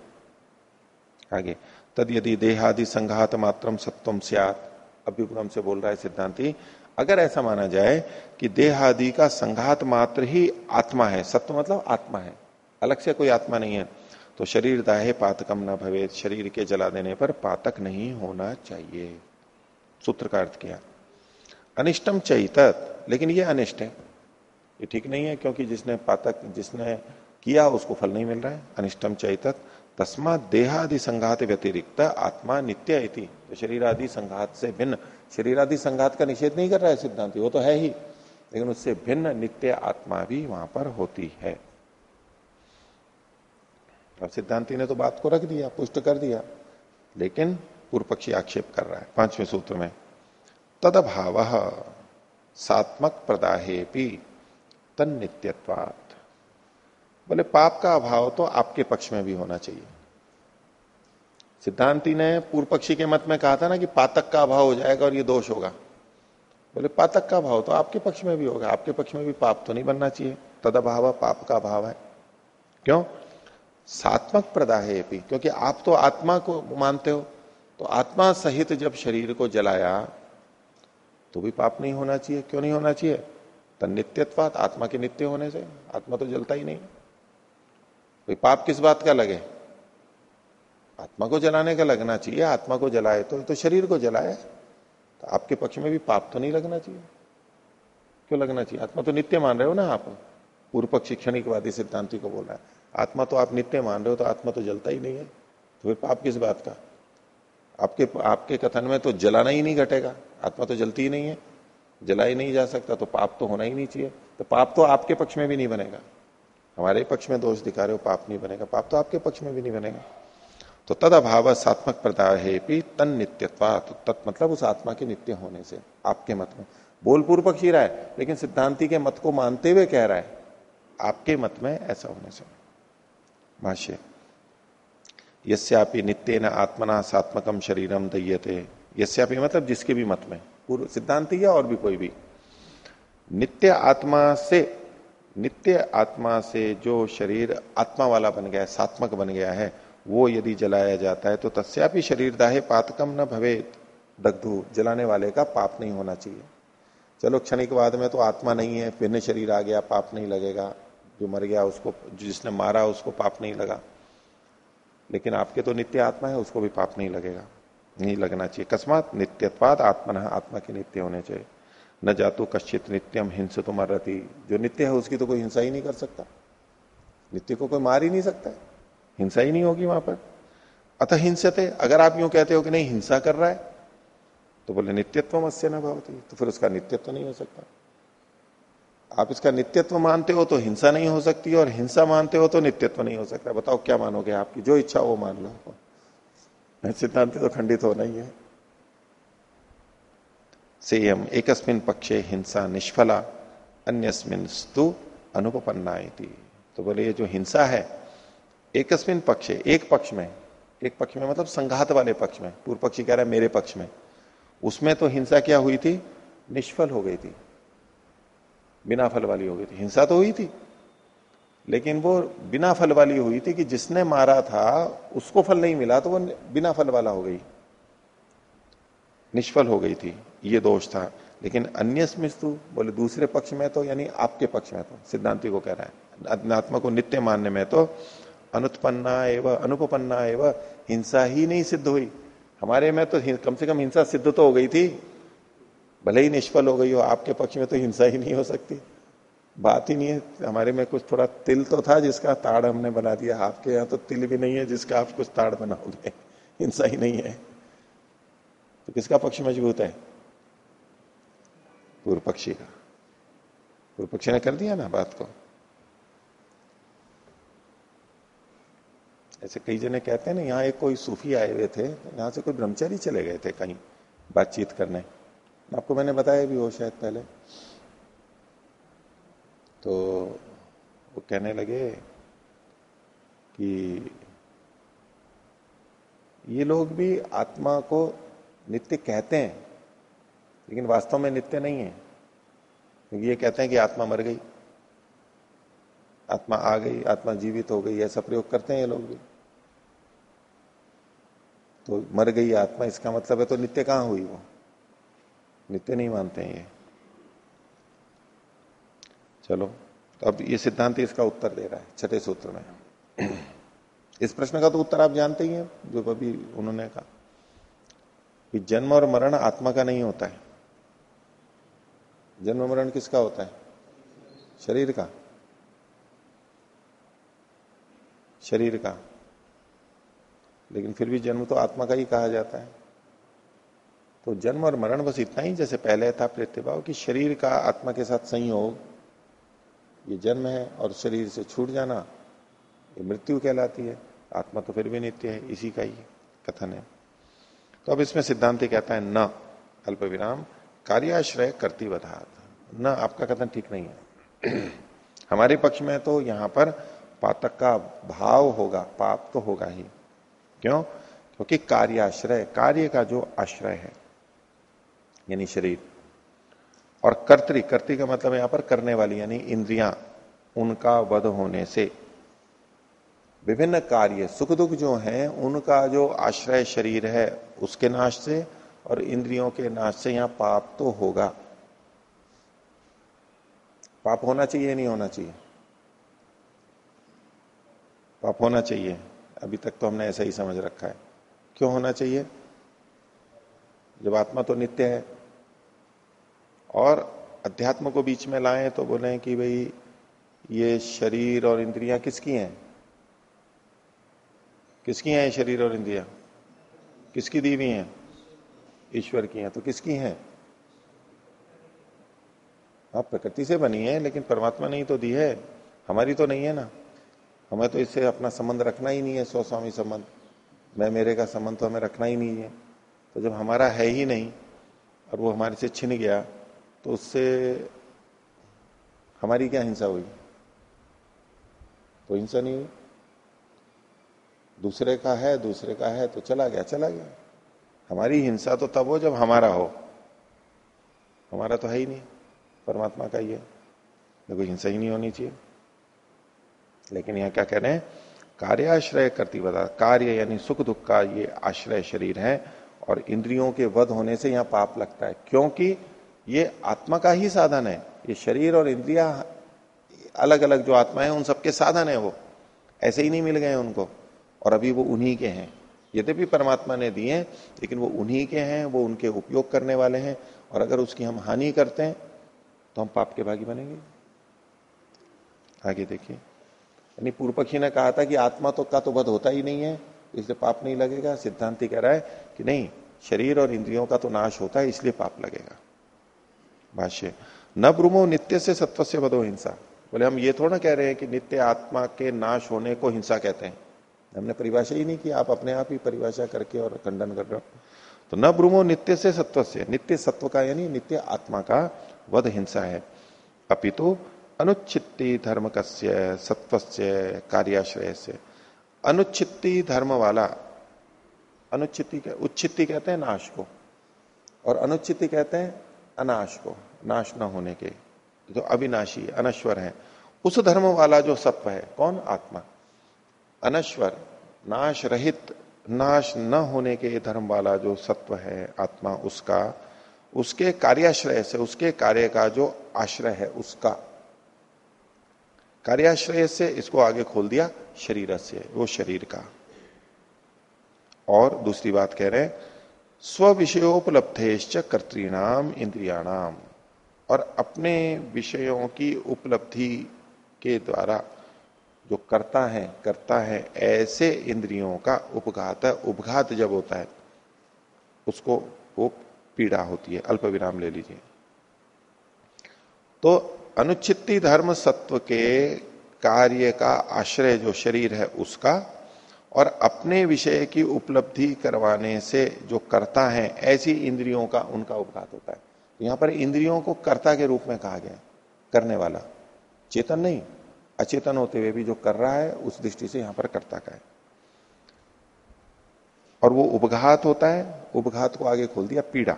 आगे तद यदि देहादि संघात मात्रम सत्वम सियात, अभ्युपगम से बोल रहा है सिद्धांति, अगर ऐसा माना जाए कि देहादि का संघात मात्र ही आत्मा है, सत्व मतलब आत्मा है, अलग से कोई आत्मा नहीं है तो शरीर दाहे पातकम न भवे शरीर के जला देने पर पातक नहीं होना चाहिए। सूत्र का अर्थ किया। अनिष्टम चैतत, लेकिन ये अनिष्ट है। ये ठीक नहीं है, क्योंकि जिसने पातक, जिसने किया, उसको फल नहीं मिल रहा है। अनिष्टम चैतत तस्मा देहादि संघात व्यतिरिक्त आत्मा नित्य इति। तो शरीर आदि संघात से भिन्न। शरीर आदि संघात का निषेध नहीं कर रहा है सिद्धांति। वो तो है ही। लेकिन उससे भिन्न नित्य आत्मा भी वहाँ पर होती है। अब सिद्धांति ने तो बात को रख दिया, पुष्ट कर दिया। लेकिन पूर्व पक्षी आक्षेप कर रहा है पाँचवें सूत्र में। तदभाव सात्मक प्रदाहे भी तन नित्यत्वात बोले, पाप का अभाव तो आपके पक्ष में भी होना चाहिए। सिद्धांति ने पूर्व पक्षी के मत में कहा था ना कि पातक का अभाव हो जाएगा और ये दोष होगा। बोले, पातक का अभाव तो आपके पक्ष में भी होगा, आपके पक्ष में भी पाप तो नहीं बनना चाहिए। तद अभाव पाप का अभाव है। क्यों? सात्मक प्रदाह क्योंकि आप तो आत्मा को मानते हो तो आत्मा सहित जब शरीर को जलाया तो भी पाप नहीं होना चाहिए। क्यों नहीं होना चाहिए? नित्यत्वात आत्मा के नित्य होने से। आत्मा तो जलता ही नहीं। पाप किस बात का लगे? आत्मा को जलाने का लगना चाहिए। आत्मा को जलाए तो तो शरीर को जलाए। तो आपके पक्ष में भी पाप तो नहीं लगना चाहिए। क्यों लगना चाहिए? आत्मा तो नित्य मान रहे हो ना आप? पूर्व पक्षी क्षणिकवादी सिद्धांति को बोल रहा है। आत्मा तो आप नित्य मान रहे हो तो आत्मा तो जलता ही नहीं है। तो फिर पाप किस बात का? आपके आपके कथन में तो जलाना ही नहीं घटेगा। आत्मा तो जलती ही नहीं है। जला ही नहीं जा सकता तो पाप तो होना ही नहीं चाहिए। तो पाप तो आपके पक्ष में भी नहीं बनेगा। हमारे पक्ष में दोष दिखा रहे हो, पाप नहीं बनेगा। पाप तो आपके पक्ष में भी नहीं बनेगा। तो तद अभाव सात्मक प्रदाय है भी तन नित्यत्वा तो तत् मतलब उस आत्मा के नित्य होने से, आपके मत में। बोल पूर्व पक्षी रहा है, लेकिन सिद्धांति के मत को मानते हुए कह रहा है, आपके मत में ऐसा होने से। भाष्य, यस्यापि नित्य न आत्मना सात्मकम शरीरम दयते यस्यापि मतलब जिसके भी मत में। पूर्व सिद्धांति या और भी कोई भी। नित्य आत्मा से नित्य आत्मा से जो शरीर आत्मा वाला बन गया है सात्मक बन गया है, वो यदि जलाया जाता है तो तस्यापि शरीर दाहे पातकम न भवे दग्धु, जलाने वाले का पाप नहीं होना चाहिए। चलो, क्षणिक बाद में तो आत्मा नहीं है, फिर शरीर आ गया, पाप नहीं लगेगा। जो मर गया, उसको जिसने मारा, उसको पाप नहीं लगा। लेकिन आपके तो नित्य आत्मा है, उसको भी पाप नहीं लगेगा। नहीं लगना चाहिए। अकस्मात नित्यत्वाद आत्मा आत्मा के नित्य होने चाहिए। न जातु कश्चित नित्यम हिंस तो मरती जो नित्य है, उसकी तो कोई हिंसा ही नहीं कर सकता। नित्य को कोई मार ही नहीं सकता हिंसा ही नहीं होगी वहाँ पर। अतः हिंसते अगर आप यूँ कहते हो कि नहीं, हिंसा कर रहा है तो बोले नित्यत्व मत्स्य न भावती। तो फिर उसका नित्यत्व नहीं हो सकता। आप इसका नित्यत्व मानते हो तो हिंसा नहीं हो सकती, और हिंसा मानते हो तो नित्यत्व नहीं हो सकता। बताओ क्या मानोगे आपकी जो इच्छा वो मान लो। सिद्धांत तो खंडित होना ही है। सेयम एकस्मिन पक्षे हिंसा निष्फला, अन्यस्मिन स्तु अनुपन्ना तो बोले, ये जो हिंसा है, एकस्मिन पक्षे, एक पक्ष में, एक पक्ष में मतलब संघात वाले पक्ष में, पूर्व पक्षी कह रहा है मेरे पक्ष में, उसमें तो हिंसा क्या हुई थी? निष्फल हो गई थी। बिना फल वाली हो गई थी। हिंसा तो हुई थी। लेकिन वो बिना फल वाली हुई थी कि जिसने मारा था, उसको फल नहीं मिला तो वो बिना फल वाला हो गई। निष्फल हो गई थी, ये दोष था। लेकिन अन्य स्मृतु बोले दूसरे पक्ष में तो यानी आपके पक्ष में तो सिद्धांति को कह रहा है। अध्यात्म को नित्य मानने में तो अनुत्पन्ना एवं अनुपन्ना एवं, हिंसा ही नहीं सिद्ध हुई। हमारे में तो कम से कम हिंसा सिद्ध तो हो गई थी। भले ही निष्फल हो गई हो, आपके पक्ष में तो हिंसा ही नहीं हो सकती। बात ही नहीं है, हमारे में कुछ थोड़ा तिल तो था जिसका ताड़ हमने बना दिया। आपके यहाँ तो तिल भी नहीं है जिसका आप कुछ ताड़ बनाओगे हिंसा ही नहीं है। तो किसका पक्ष मज़बूत है? पूर्व पक्षी का। पूर्व पक्षी ने कर दिया ना बात को? ऐसे कई जने कहते हैं ना, यहाँ एक कोई सूफी आए हुए थे, यहाँ से कोई ब्रह्मचारी चले गए थे कहीं बातचीत करने। आपको मैंने बताया भी हो शायद पहले। तो वो कहने लगे कि ये लोग भी आत्मा को नित्य कहते हैं, लेकिन वास्तव में नित्य नहीं है। क्योंकि ये कहते हैं कि आत्मा मर गई, आत्मा आ गई, आत्मा जीवित हो गई, ऐसा प्रयोग करते हैं ये लोग भी। तो मर गई आत्मा, इसका मतलब है तो नित्य कहाँ हुई वो? नित्य नहीं मानते हैं ये। चलो तो अब ये सिद्धांत इसका उत्तर दे रहा है, छठे सूत्र में। इस प्रश्न का तो उत्तर आप जानते ही हैं, जो अभी उन्होंने कहा। कि जन्म और मरण आत्मा का नहीं होता है। जन्म मरण किसका होता है? शरीर का। शरीर का। लेकिन फिर भी जन्म तो आत्मा का ही कहा जाता है। तो जन्म और मरण बस इतना ही, जैसे पहले था प्रतिभाव, कि शरीर का आत्मा के साथ संयोग। ये जन्म है और शरीर से छूट जाना, ये मृत्यु कहलाती है। आत्मा तो फिर भी नित्य है, इसी का ही कथन है। तो अब इसमें सिद्धांत कहता है, न अल्प विराम कार्याश्रय करती बधात न, आपका कथन ठीक नहीं है। हमारे पक्ष में तो यहाँ पर पातक का भाव होगा, पाप तो होगा ही। क्यों? क्योंकि कार्याश्रय, कार्य का जो आश्रय है, यानी शरीर, और कर्तरी, कर्ती का मतलब यहाँ पर करने वाली, यानी इंद्रियाँ, उनका वध होने से विभिन्न कार्य सुख दुख जो हैं, उनका जो आश्रय शरीर है, उसके नाश से और इंद्रियों के नाश से यहाँ पाप तो होगा। पाप होना चाहिए, नहीं होना चाहिए? पाप होना चाहिए। अभी तक तो हमने ऐसा ही समझ रखा है। क्यों होना चाहिए? जब आत्मा तो नित्य है। और अध्यात्म को बीच में लाए तो बोले कि भाई, ये शरीर और इंद्रियाँ किसकी हैं? किसकी हैं शरीर और इंद्रिया? किसकी दी हुई हैं? ईश्वर की हैं। तो किसकी हैं? आप प्रकृति से बनी है, लेकिन परमात्मा नहीं तो दी है। हमारी तो नहीं है ना। हमें तो इससे अपना संबंध रखना ही नहीं है, स्वस्वामी संबंध। मैं मेरे का संबंध तो हमें रखना ही नहीं है। तो जब हमारा है ही नहीं, और वो हमारे से छिन गया तो उससे हमारी क्या हिंसा हुई तो हिंसा नहीं हुई। दूसरे का है, दूसरे का है तो चला गया चला गया। हमारी हिंसा तो तब हो जब हमारा हो। हमारा तो है ही नहीं, परमात्मा का ही है। कोई हिंसा ही नहीं होनी चाहिए। लेकिन यहाँ क्या कह रहे हैं? कार्याश्रय करती बता, कार्य यानी सुख दुख का ये आश्रय शरीर है, और इंद्रियों के वध होने से यहाँ पाप लगता है। क्योंकि ये आत्मा का ही साधन है। ये शरीर और इंद्रिया अलग अलग जो आत्मा है, उन सबके साधन है वो। ऐसे ही नहीं मिल गए उनको। और अभी वो उन्हीं के हैं। यद्यपि परमात्मा ने दिए हैं, लेकिन वो उन्हीं के हैं, वो उनके उपयोग करने वाले हैं, और अगर उसकी हम हानि करते हैं तो हम पाप के भागी बनेंगे। आगे देखिए। यानी पूर्व पक्षी ने कहा था कि आत्मा तो का तो वध होता ही नहीं है, इसलिए पाप नहीं लगेगा। सिद्धांति कह रहा है कि नहीं, शरीर और इंद्रियों का तो नाश होता है, इसलिए पाप लगेगा। भाष्य, न ब्रुमो नित्य से सत्व से वधो हिंसा। बोले, हम ये थोड़ा कह रहे हैं कि नित्य आत्मा के नाश होने को हिंसा कहते हैं। हमने परिभाषा ही नहीं की, आप अपने आप ही परिभाषा करके और खंडन कर रहे हो। तो न ब्रुमो नित्य से सत्व से, नित्य सत्व का यानी नित्य आत्मा का वध हिंसा है। अपितु अनुच्छित्ति धर्म कस्य सत्वस्य कार्याश्रय से अनुच्छित्ति धर्म वाला, अनुच्छित्ति उच्छित्ति कहते हैं नाश को, और अनुच्छित्ति कहते हैं अनाश को, नाश न होने के। जो अविनाशी, अनश्वर है। उस धर्म वाला जो सत्व है, कौन? आत्मा। अनश्वर नाश रहित नाश न होने के धर्म वाला जो सत्व है, आत्मा, उसका, उसके कार्याश्रय से, उसके कार्य का जो आश्रय है, उसका। कार्याश्रय से इसको आगे खोल दिया, शरीर से, वो शरीर का। और दूसरी बात कह रहे हैं स्व विषयोपलब्धेश्च कर्तृणाम इंद्रियाणाम। और अपने विषयों की उपलब्धि के द्वारा जो करता है करता है, ऐसे इंद्रियों का उपघात है, उपघात जब होता है, उसको वो पीड़ा होती है। अल्प विराम ले लीजिए। तो अनुच्छिति धर्म सत्व के कार्य का आश्रय जो शरीर है उसका, और अपने विषय की उपलब्धि करवाने से जो करता है, ऐसी इंद्रियों का उनका उपघात होता है। तो यहाँ पर इंद्रियों को कर्ता के रूप में कहा गया करने वाला। चेतन नहीं। अचेतन होते हुए भी जो कर रहा है, उस दृष्टि से यहाँ पर कर्ता का है। और वो उपघात होता है, उपघात को आगे खोल दिया पीड़ा।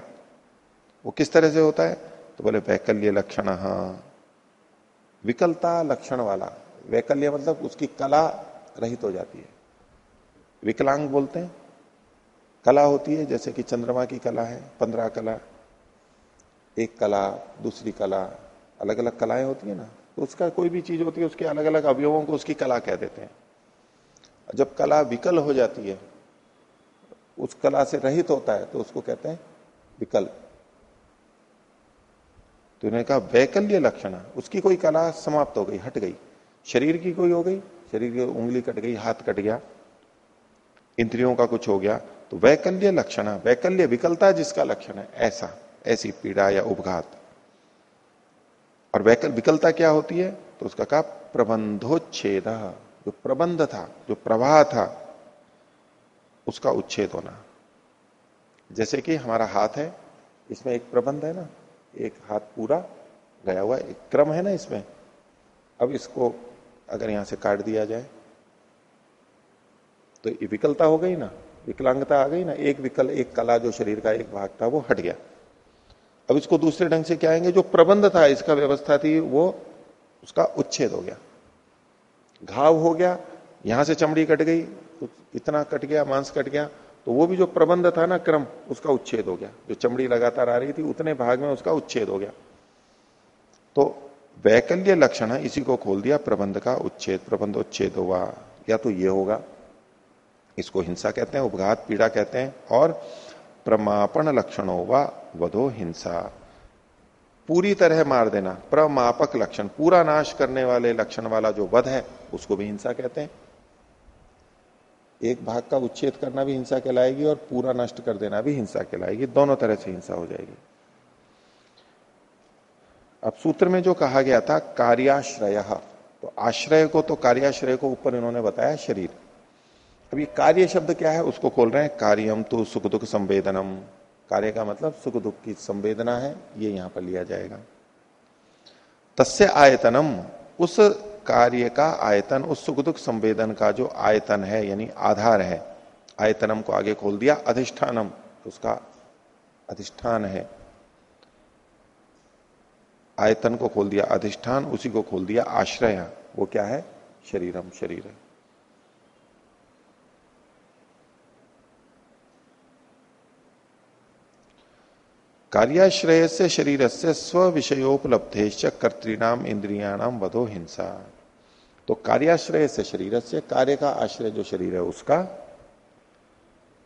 वो किस तरह से होता है? तो बोले, वैकल्य लक्षण विकलता लक्षण वाला। वैकल्य मतलब उसकी कला रहित हो जाती है। विकलांग बोलते हैं। कला होती है, जैसे कि चंद्रमा की कला है, पंद्रह कला। एक कला, दूसरी कला अलग अलग कलाएँ होती है ना। तो उसका कोई भी चीज़ होती है, उसके अलग अलग अवयवों को उसकी कला कह देते हैं। जब कला विकल हो जाती है, उस कला से रहित होता है तो उसको कहते हैं विकल। तो उन्होंने कहा, वैकल्य लक्षण, उसकी कोई कला समाप्त हो गई, हट गई। शरीर की कोई हो गई, शरीर की उंगली कट गई, हाथ कट गया, इंद्रियों का कुछ हो गया तो वैकल्य लक्षण, वैकल्य विकलता जिसका लक्षण है, ऐसा, ऐसी पीड़ा या उपघात। और विकलता क्या होती है? तो उसका कहा, प्रबंधोच्छेद, जो प्रबंध था, जो प्रवाह था, उसका उच्छेद होना। जैसे कि हमारा हाथ है, इसमें एक प्रबंध है ना, एक हाथ पूरा गया हुआ, एक क्रम है ना इसमें। अब इसको अगर यहाँ से काट दिया जाए तो विकलता हो गई ना, विकलांगता आ गई ना, एक विकल, एक कला जो शरीर का एक भाग था, वो हट गया। अब इसको दूसरे ढंग से क्या आएँगे? जो प्रबंध था, इसका व्यवस्था थी, वो उसका उच्छेद हो गया। घाव हो गया, यहाँ से चमड़ी कट गई तो इतना कट गया, मांस कट गया तो वो भी जो प्रबंध था ना क्रम, उसका उच्छेद हो गया। जो चमड़ी लगातार आ रही थी, उतने भाग में उसका उच्छेद हो गया। तो वैकल्य लक्षण है, इसी को खोल दिया, प्रबंध का उच्छेद, प्रबंध उच्छेद हुआ। या तो ये होगा, इसको हिंसा कहते हैं उपघात पीड़ा कहते हैं, और प्रमापण लक्षणों व वधो हिंसा। पूरी तरह मार देना। प्रमापक लक्षण, पूरा नाश करने वाले लक्षण वाला जो वध है, उसको भी हिंसा कहते हैं। एक भाग का उच्छेद करना भी हिंसा कहलाएगी और पूरा नष्ट कर देना भी हिंसा कहलाएगी। दोनों तरह से हिंसा हो जाएगी। अब सूत्र में जो कहा गया था, कार्याश्रय तो आश्रय को तो कार्याश्रय को ऊपर इन्होंने बताया, शरीर। अब ये कार्य शब्द क्या है? उसको खोल रहे हैं कार्यम तो सुख दुख संवेदनम। कार्य का मतलब सुख दुख की संवेदना है, ये यहाँ पर लिया जाएगा। तस्य आयतनम, उस कार्य का आयतन, उस सुख दुख संवेदन का जो आयतन है, यानी आधार है, आयतनम को आगे खोल दिया, अधिष्ठानम, उसका अधिष्ठान है। आयतन को खोल दिया अधिष्ठान, उसी को खोल दिया आश्रय। वो क्या है? शरीरम, शरीर। है कार्याश्रय से शरीर से स्व विषयोपलब्धे कर्तृणाम इंद्रियाणाम वधो हिंसा। तो कार्याश्रय से शरीर से कार्य का आश्रय जो शरीर है उसका,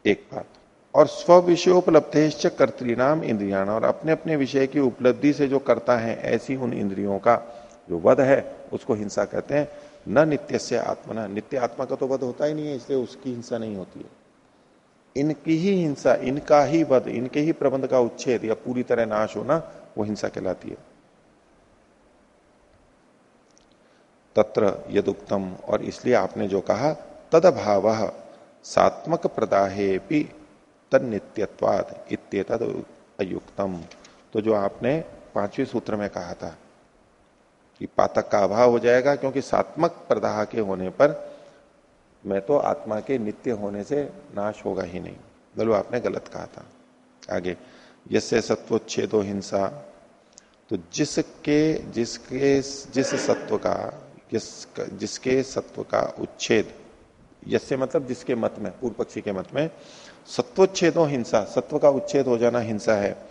एक बात। और स्व विषयोपलब्धे कर्तृणाम इंद्रियाण और अपने अपने विषय की उपलब्धि से जो करता है, ऐसी उन इंद्रियों का जो वध है, उसको हिंसा कहते हैं। न नित्य से आत्मा नित्य आत्मा का तो वध होता ही नहीं है, इसलिए उसकी हिंसा नहीं होती है। इनकी ही हिंसा, इनका ही वध, इनके ही प्रबंध का उच्छेद या पूरी तरह नाश होना वो हिंसा कहलाती है। तत्र यदुक्तम, और इसलिए आपने जो कहा, तदभाव सात्मक प्रदाहे भी तन्नित्यवाद इत्येतद अयुक्तम। तो जो आपने पांचवी सूत्र में कहा था कि पातक का अभाव हो जाएगा क्योंकि सात्मक प्रदाह के होने पर मैं तो आत्मा के नित्य होने से नाश होगा ही नहीं। बोलो, आपने गलत कहा था। आगे यसे सत्वोच्छेदो हिंसा। तो जिसके जिसके, जिस सत्व का जिस जिसके सत्व का उच्छेद यसे मतलब जिसके मत में, पूर्व पक्षी के मत में, सत्वोच्छेदो हिंसा, सत्व का उच्छेद हो जाना हिंसा है।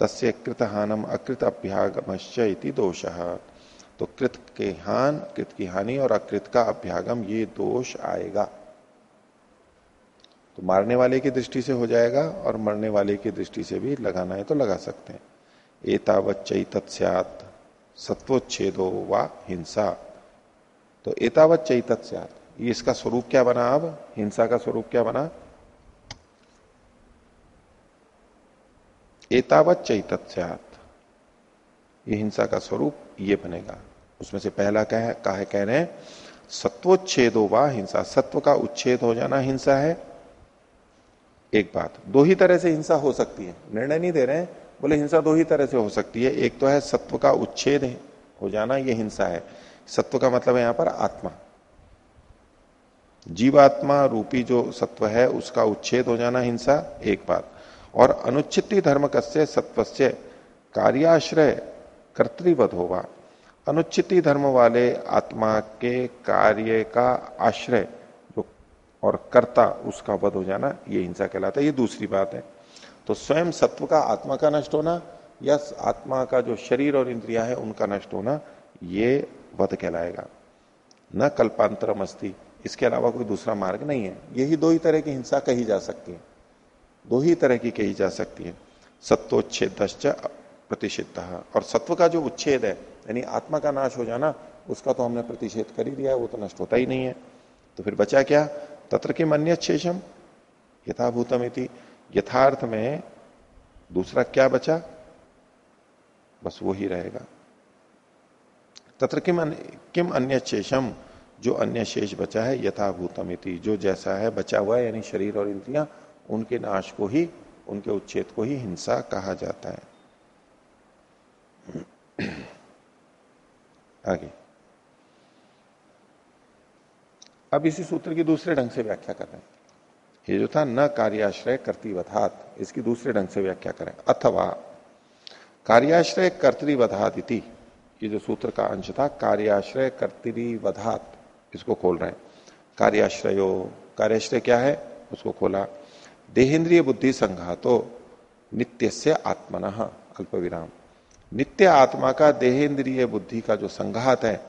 तस्य कृत हानम अकृत अभ्यागमश्च इति दोष। तो कृत के हान, कृत की हानि और अकृत का अभ्यागम, ये दोष आएगा। तो मारने वाले की दृष्टि से हो जाएगा और मरने वाले की दृष्टि से भी लगाना है तो लगा सकते हैं। एतावच्चई तत्स्यात सत्वोच्छेदो व हिंसा। तो एतावत चैतत ये इसका स्वरूप क्या बना अब? हिंसा का स्वरूप क्या बना? एतावत चैतत ये हिंसा का स्वरूप ये बनेगा। उसमें से पहला क्या है कहा कह रहे हैं, सत्वोच्छेदो व हिंसा। सत्व का उच्छेद हो जाना हिंसा है। एक बात, दो ही तरह से हिंसा हो सकती है। निर्णय नहीं दे रहे हैं, बोले हिंसा दो ही तरह से हो सकती है। एक तो है सत्व का उच्छेद हो जाना यह हिंसा है। सत्व का मतलब है यहाँ पर आत्मा। जीवात्मा रूपी जो सत्व है, उसका उच्छेद हो जाना हिंसा, एक बात। और अनुचित धर्म कस्य सत्व से कार्याश्रय कर्तृवध होगा अनुचित धर्म वाले आत्मा के कार्य का आश्रय जो और कर्ता, उसका वध हो जाना, ये हिंसा कहलाता है। ये दूसरी बात है। तो स्वयं सत्व का आत्मा का नष्ट होना, या आत्मा का जो शरीर और इंद्रिया है, उनका नष्ट होना, ये वध कहलाएगा। न कल्पांतरम अस्ति। इसके अलावा कोई दूसरा मार्ग नहीं है। यही दो ही तरह की हिंसा कही जा सकती है। दो ही तरह की कही जा सकती है। सत्वोच्छेद प्रतिषिध और सत्व का जो उच्छेद है यानी आत्मा का नाश हो जाना, उसका तो हमने प्रतिषेध कर ही दिया है वो तो नष्ट होता ही नहीं है। तो फिर बचा क्या? तत्र के अन्य शेषम यथाभूतम यथार्थ में दूसरा क्या बचा? बस वो ही रहेगा। तत्र किम किम अन्य शेषम जो अन्य शेष बचा है यथाभूतम जो जैसा है, बचा हुआ है, यानी शरीर और इंद्रियाँ, उनके नाश को ही, उनके उच्छेद को ही हिंसा कहा जाता है। आगे। अब इसी सूत्र की दूसरे ढंग से व्याख्या कर रहे हैं। ये जो था, न कार्याश्रय कर्तिवधात, इसकी दूसरे ढंग से व्याख्या करें। अथवा, कार्याश्रय कर्तवधात इति, ये जो सूत्र का अंश था, कार्याश्रय कर्तवधात, इसको खोल रहे हैं। कार्याश्रयो, कार्याश्रय क्या है? उसको खोला। देहेंद्रिय बुद्धि संघातो नित्य से आत्मन अल्प विराम नित्य आत्मा का देहेंद्रिय बुद्धि का जो संघात है,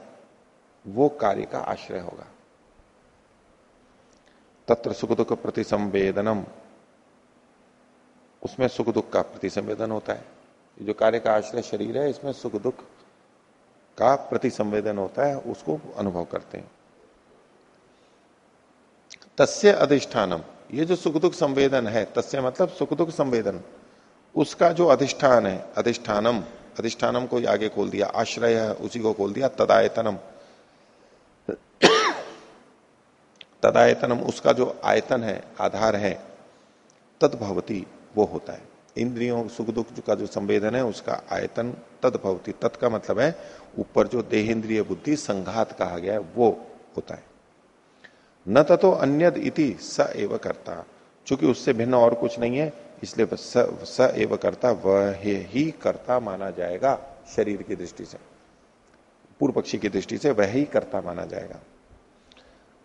वो कार्य का आश्रय होगा। तत्र सुख दुख प्रति संवेदनम उसमें सुख दुख का प्रति संवेदन होता है। जो कार्य का आश्रय शरीर है, इसमें सुख दुख का प्रति संवेदन होता है, उसको अनुभव करते हैं। तस्य अधिष्ठानम। ये जो सुख दुख संवेदन है, तस्य मतलब सुख दुख संवेदन। उसका जो अधिष्ठान है, अधिष्ठानम। अधिष्ठानम को आगे खोल दिया, आश्रय उसी को खोल दिया, तदायतनम। तदायतनम, उसका जो आयतन है, आधार है, तदभवती, वो होता है। इंद्रियों, सुख दुख का जो संवेदन है, उसका आयतन तदभवती, तत् का मतलब है, ऊपर जो देहेंद्रिय बुद्धि, संघात कहा गया है, वो होता है। न तथो अन्य इति स एव करता चूँकि उससे भिन्न और कुछ नहीं है इसलिए स, एव करता वह ही करता माना जाएगा शरीर की दृष्टि से। पूर्व पक्षी की दृष्टि से वह ही करता माना जाएगा।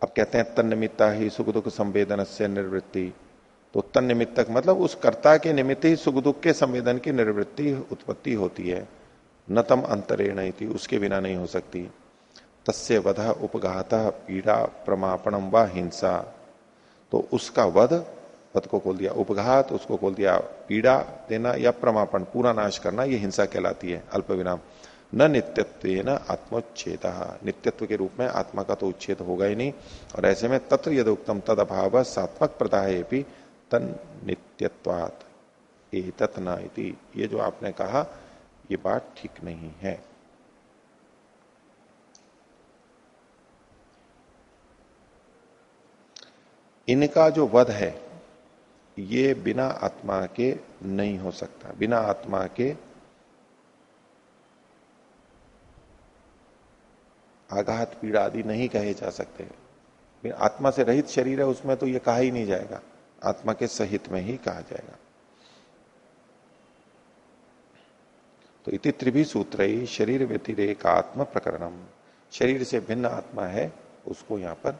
अब कहते हैं तन निमित्ता ही सुख दुख संवेदन से निर्वृत्ति। तो तन निमित्तक मतलब उस कर्ता के निमित्त ही सुख दुख के संवेदन की निर्वृत्ति उत्पत्ति होती है। न तम अंतरेण उसके बिना नहीं हो सकती। तस्य वध उपघात पीड़ा प्रमापणम व हिंसा। तो उसका वध वध को खोल दिया उपघात, उसको खोल दिया पीड़ा देना या प्रमापण पूरा नाश करना, ये हिंसा कहलाती है, अल्प विराम। न नित्यत्व न आत्मोच्छेद। नित्यत्व के रूप में आत्मा का तो उच्छेद होगा ही नहीं। और ऐसे में तत्र यद उत्तम तद अभाव सात्मक प्रदाय भी तन नित्यत्वात। तत्ना ये जो आपने कहा, ये बात ठीक नहीं है। इनका जो वध है ये बिना आत्मा के नहीं हो सकता। बिना आत्मा के आघात, पीड़ा आदि नहीं कहे जा सकते। आत्मा से रहित शरीर है, उसमें तो ये कहा ही नहीं जाएगा। आत्मा के सहित में ही कहा जाएगा। तो इति त्रिभी सूत्र ही शरीर व्यतिरेक आत्म प्रकरणम। शरीर से भिन्न आत्मा है, उसको यहाँ पर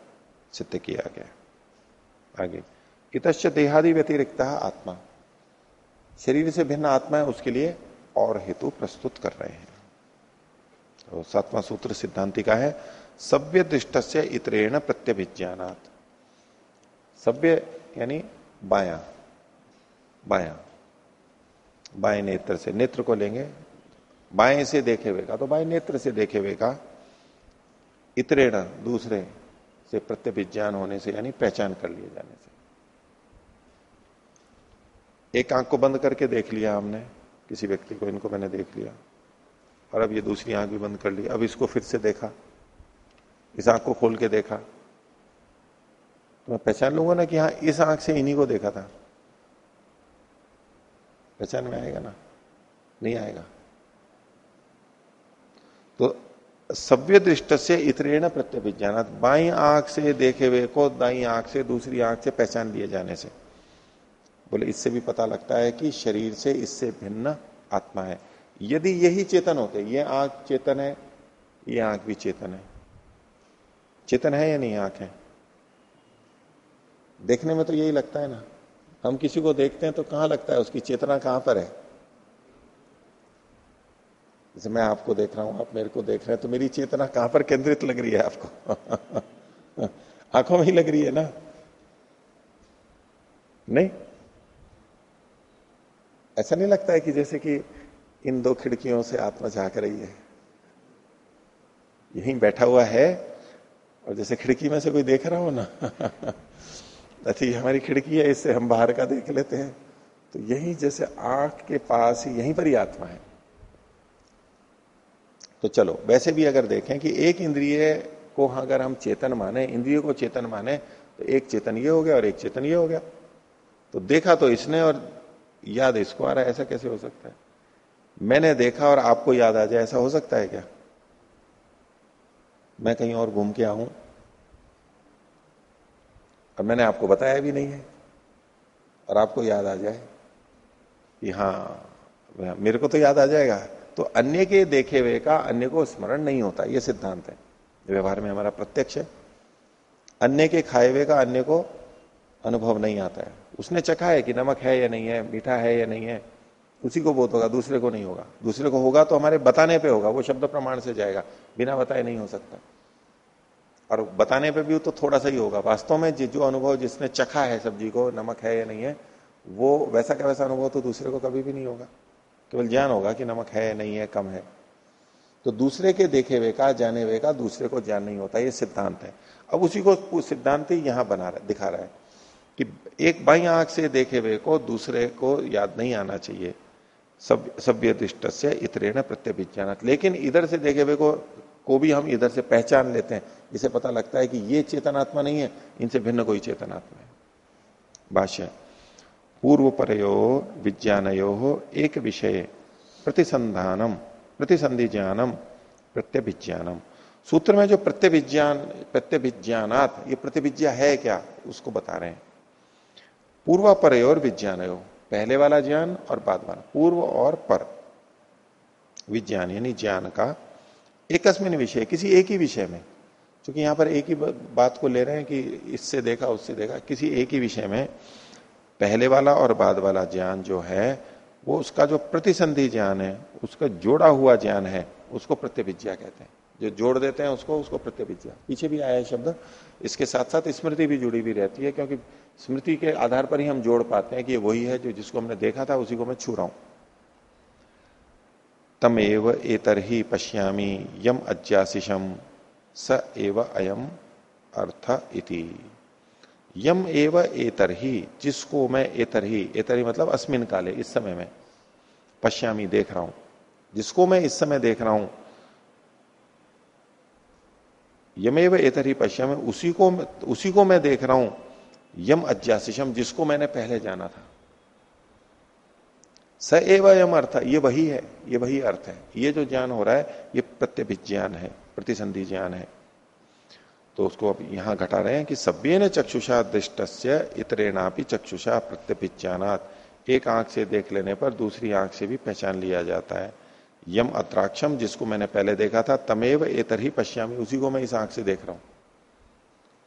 सिद्ध किया गया आगे। इतश्च देहादि व्यतिरिक्त आत्मा। शरीर से भिन्न आत्मा है, उसके लिए और हेतु प्रस्तुत कर रहे हैं। तो सातवां सूत्र सिद्धांति का है सभ्य दृष्ट से इतरेण प्रत्यभिज्ञानात। सभ्य यानी बाया। बाया। बाएँ नेत्र से नेत्र को लेंगे। बाएँ से देखे हुए का तो बाएँ नेत्र से देखे हुए का इतरेण दूसरे से प्रत्यभिज्ञान होने से, यानी पहचान कर लिए जाने से। एक आँख को बंद करके देख लिया हमने, किसी व्यक्ति को, इनको मैंने देख लिया। और अब ये दूसरी आँख भी बंद कर ली, अब इसको फिर से देखा, इस आँख को खोल के देखा। तो मैं पहचान लूँगा ना कि हाँ इस आँख से इन्हीं को देखा था। पहचान में आएगा ना? नहीं आएगा। तो सभ्य दृष्ट से इतरेण प्रत्यभिज्ञान बाई आँख से देखे हुए को दाई आँख से, दूसरी आँख से पहचान लिए जाने से। बोले, इससे भी पता लगता है कि शरीर से इससे भिन्न आत्मा है। यदि यही चेतन होते, ये आँख चेतन है, ये आँख भी चेतन है। चेतन है या नहीं आँख है? देखने में तो यही लगता है ना। हम किसी को देखते हैं तो कहाँ लगता है, उसकी चेतना कहाँ पर है? जैसे मैं आपको देख रहा हूँ, आप मेरे को देख रहे हैं तो मेरी चेतना कहाँ पर केंद्रित लग रही है आपको? आँखों में ही लग रही है ना? नहीं? ऐसा नहीं लगता है कि जैसे कि इन दो खिड़कियों से आत्मा झाक रही है? यहीं बैठा हुआ है, और जैसे खिड़की में से कोई देख रहा हो ना? अच्छा हमारी खिड़की है, इससे हम बाहर का देख लेते हैं। तो यही जैसे आँख के पास ही यहीं पर ही आत्मा है। तो चलो, वैसे भी अगर देखें कि एक इंद्रिय को अगर हम चेतन माने, इंद्रिय को चेतन माने तो एक चेतन ये हो गया और एक चेतन ये हो गया। तो देखा तो इसने और याद इसको आ रहा है, ऐसा कैसे हो सकता है? मैंने देखा और आपको याद आ जाए, ऐसा हो सकता है क्या? मैं कहीं और घूम के आऊँ? और मैंने आपको बताया भी नहीं है, और आपको याद आ जाए कि हाँ मेरे को तो याद आ जाएगा। तो अन्य के देखे हुए का, अन्य को स्मरण नहीं होता यह सिद्धांत है। व्यवहार में हमारा प्रत्यक्ष है। अन्य के खाए हुए का, अन्य को अनुभव नहीं आता है। उसने चखा है कि नमक है या नहीं है, मीठा है या नहीं है, उसी को बोध होगा, दूसरे को नहीं होगा। दूसरे को होगा तो हमारे बताने पे होगा, वो शब्द प्रमाण से जाएगा। बिना बताए नहीं हो सकता। और बताने पे भी तो थोड़ा सा ही होगा। वास्तव में जो अनुभव जिसने चखा है सब्ज़ी को, नमक है या नहीं है, वो वैसा का वैसा अनुभव तो दूसरे को कभी भी नहीं होगा। केवल ज्ञान होगा कि नमक है नहीं है, कम है। तो दूसरे के देखे हुए का, जाने हुए का, दूसरे को ज्ञान नहीं होता। ये सिद्धांत है। अब उसी को सिद्धांत ही यहाँ बना रहा, दिखा रहा है। कि एक बाई आँख से देखे हुए को दूसरे को याद नहीं आना चाहिए। सब सभ्य दृष्ट से इतरे इतरेण प्रत्यभिज्ञान लेकिन इधर से देखे हुए को को भी हम इधर से पहचान लेते हैं। इसे पता लगता है कि ये चेतनात्मा नहीं है, इनसे भिन्न कोई चेतनात्मा है। भाष्य पूर्व परयो विज्ञानयो एक विषय प्रतिसंधानम प्रतिसंधि ज्ञानम प्रत्यभिज्ञानम। सूत्र में जो प्रत्यभिज्ञान, प्रत्यभिज्ञानात, ये प्रतिभिज्ञा है क्या, उसको बता रहे हैं। पूर्व पर और विज्ञान पहले वाला ज्ञान और बाद वाला। पूर्व और पर। विज्ञान यानी ज्ञान का एकस्मिन विषय, किसी एक ही विषय में। क्योंकि यहाँ पर एक ही बात को ले रहे हैं कि इससे देखा, उससे देखा, किसी एक ही विषय में। पहले वाला और बाद वाला ज्ञान जो है, वो उसका जो प्रतिसंधि ज्ञान है, उसका जोड़ा हुआ ज्ञान है, उसको प्रत्यभिज्ञा कहते हैं। जो जोड़ देते हैं उसको उसको प्रत्यभिज्ञा पीछे भी आया है शब्द। इसके साथ साथ स्मृति भी जुड़ी हुई रहती है, क्योंकि स्मृति के आधार पर ही हम जोड़ पाते हैं कि ये वही है जो जिसको हमने देखा था, उसी को मैं छू रहा हूँ। तमेव एतर ही पश्यामी, यम अज्ञाशिषम स एव अयम अर्थ इति। यम एव एतर ही जिसको मैं एतर ही एतर ही मतलब अस्मिन काले, इस समय में। पश्यामी देख रहा हूँ। जिसको मैं इस समय देख रहा हूँ, यमेव एतर ही पश्यामी, उसी को उसी को मैं देख रहा हूँ। यम अज्ञाशिषम जिसको मैंने पहले जाना था। स एव यम अर्थ, ये वही है, ये वही अर्थ है। ये जो ज्ञान हो रहा है, ये प्रत्यभिज्ञान ज्ञान है, प्रतिसंधि ज्ञान है। तो उसको अब यहाँ घटा रहे हैं कि सभ्य न चक्षुषा दृष्ट इतरेणापि चक्षुषा प्रत्यभिज्ञानात। एक आँख से देख लेने पर दूसरी आँख से भी पहचान लिया जाता है। यम अत्राक्षम, जिसको मैंने पहले देखा था, तमेव एतर ही पश्यामी, उसी को मैं इस आँख से देख रहा हूँ।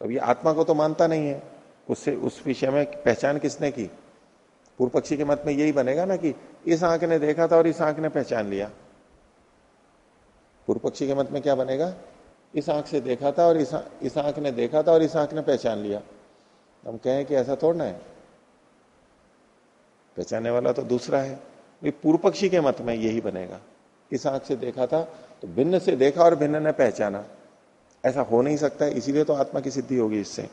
अब ये आत्मा को तो मानता नहीं है। उससे, उस विषय में पहचान किसने की? पूर्व पक्षी के मत में यही बनेगा ना कि इस आँख ने देखा था और इस आँख ने पहचान लिया। पूर्व पक्षी के मत में क्या बनेगा? इस आँख से देखा था और इस आँख ने देखा था और इस आँख ने पहचान लिया। हम कहें कि ऐसा थोड़ना है। पहचानने वाला तो दूसरा है। पूर्व पक्षी के मत में यही बनेगा। इस आँख से देखा था तो भिन्न से देखा और भिन्न ने पहचाना। ऐसा हो नहीं सकता। इसीलिए तो आत्मा की सिद्धि होगी इससे।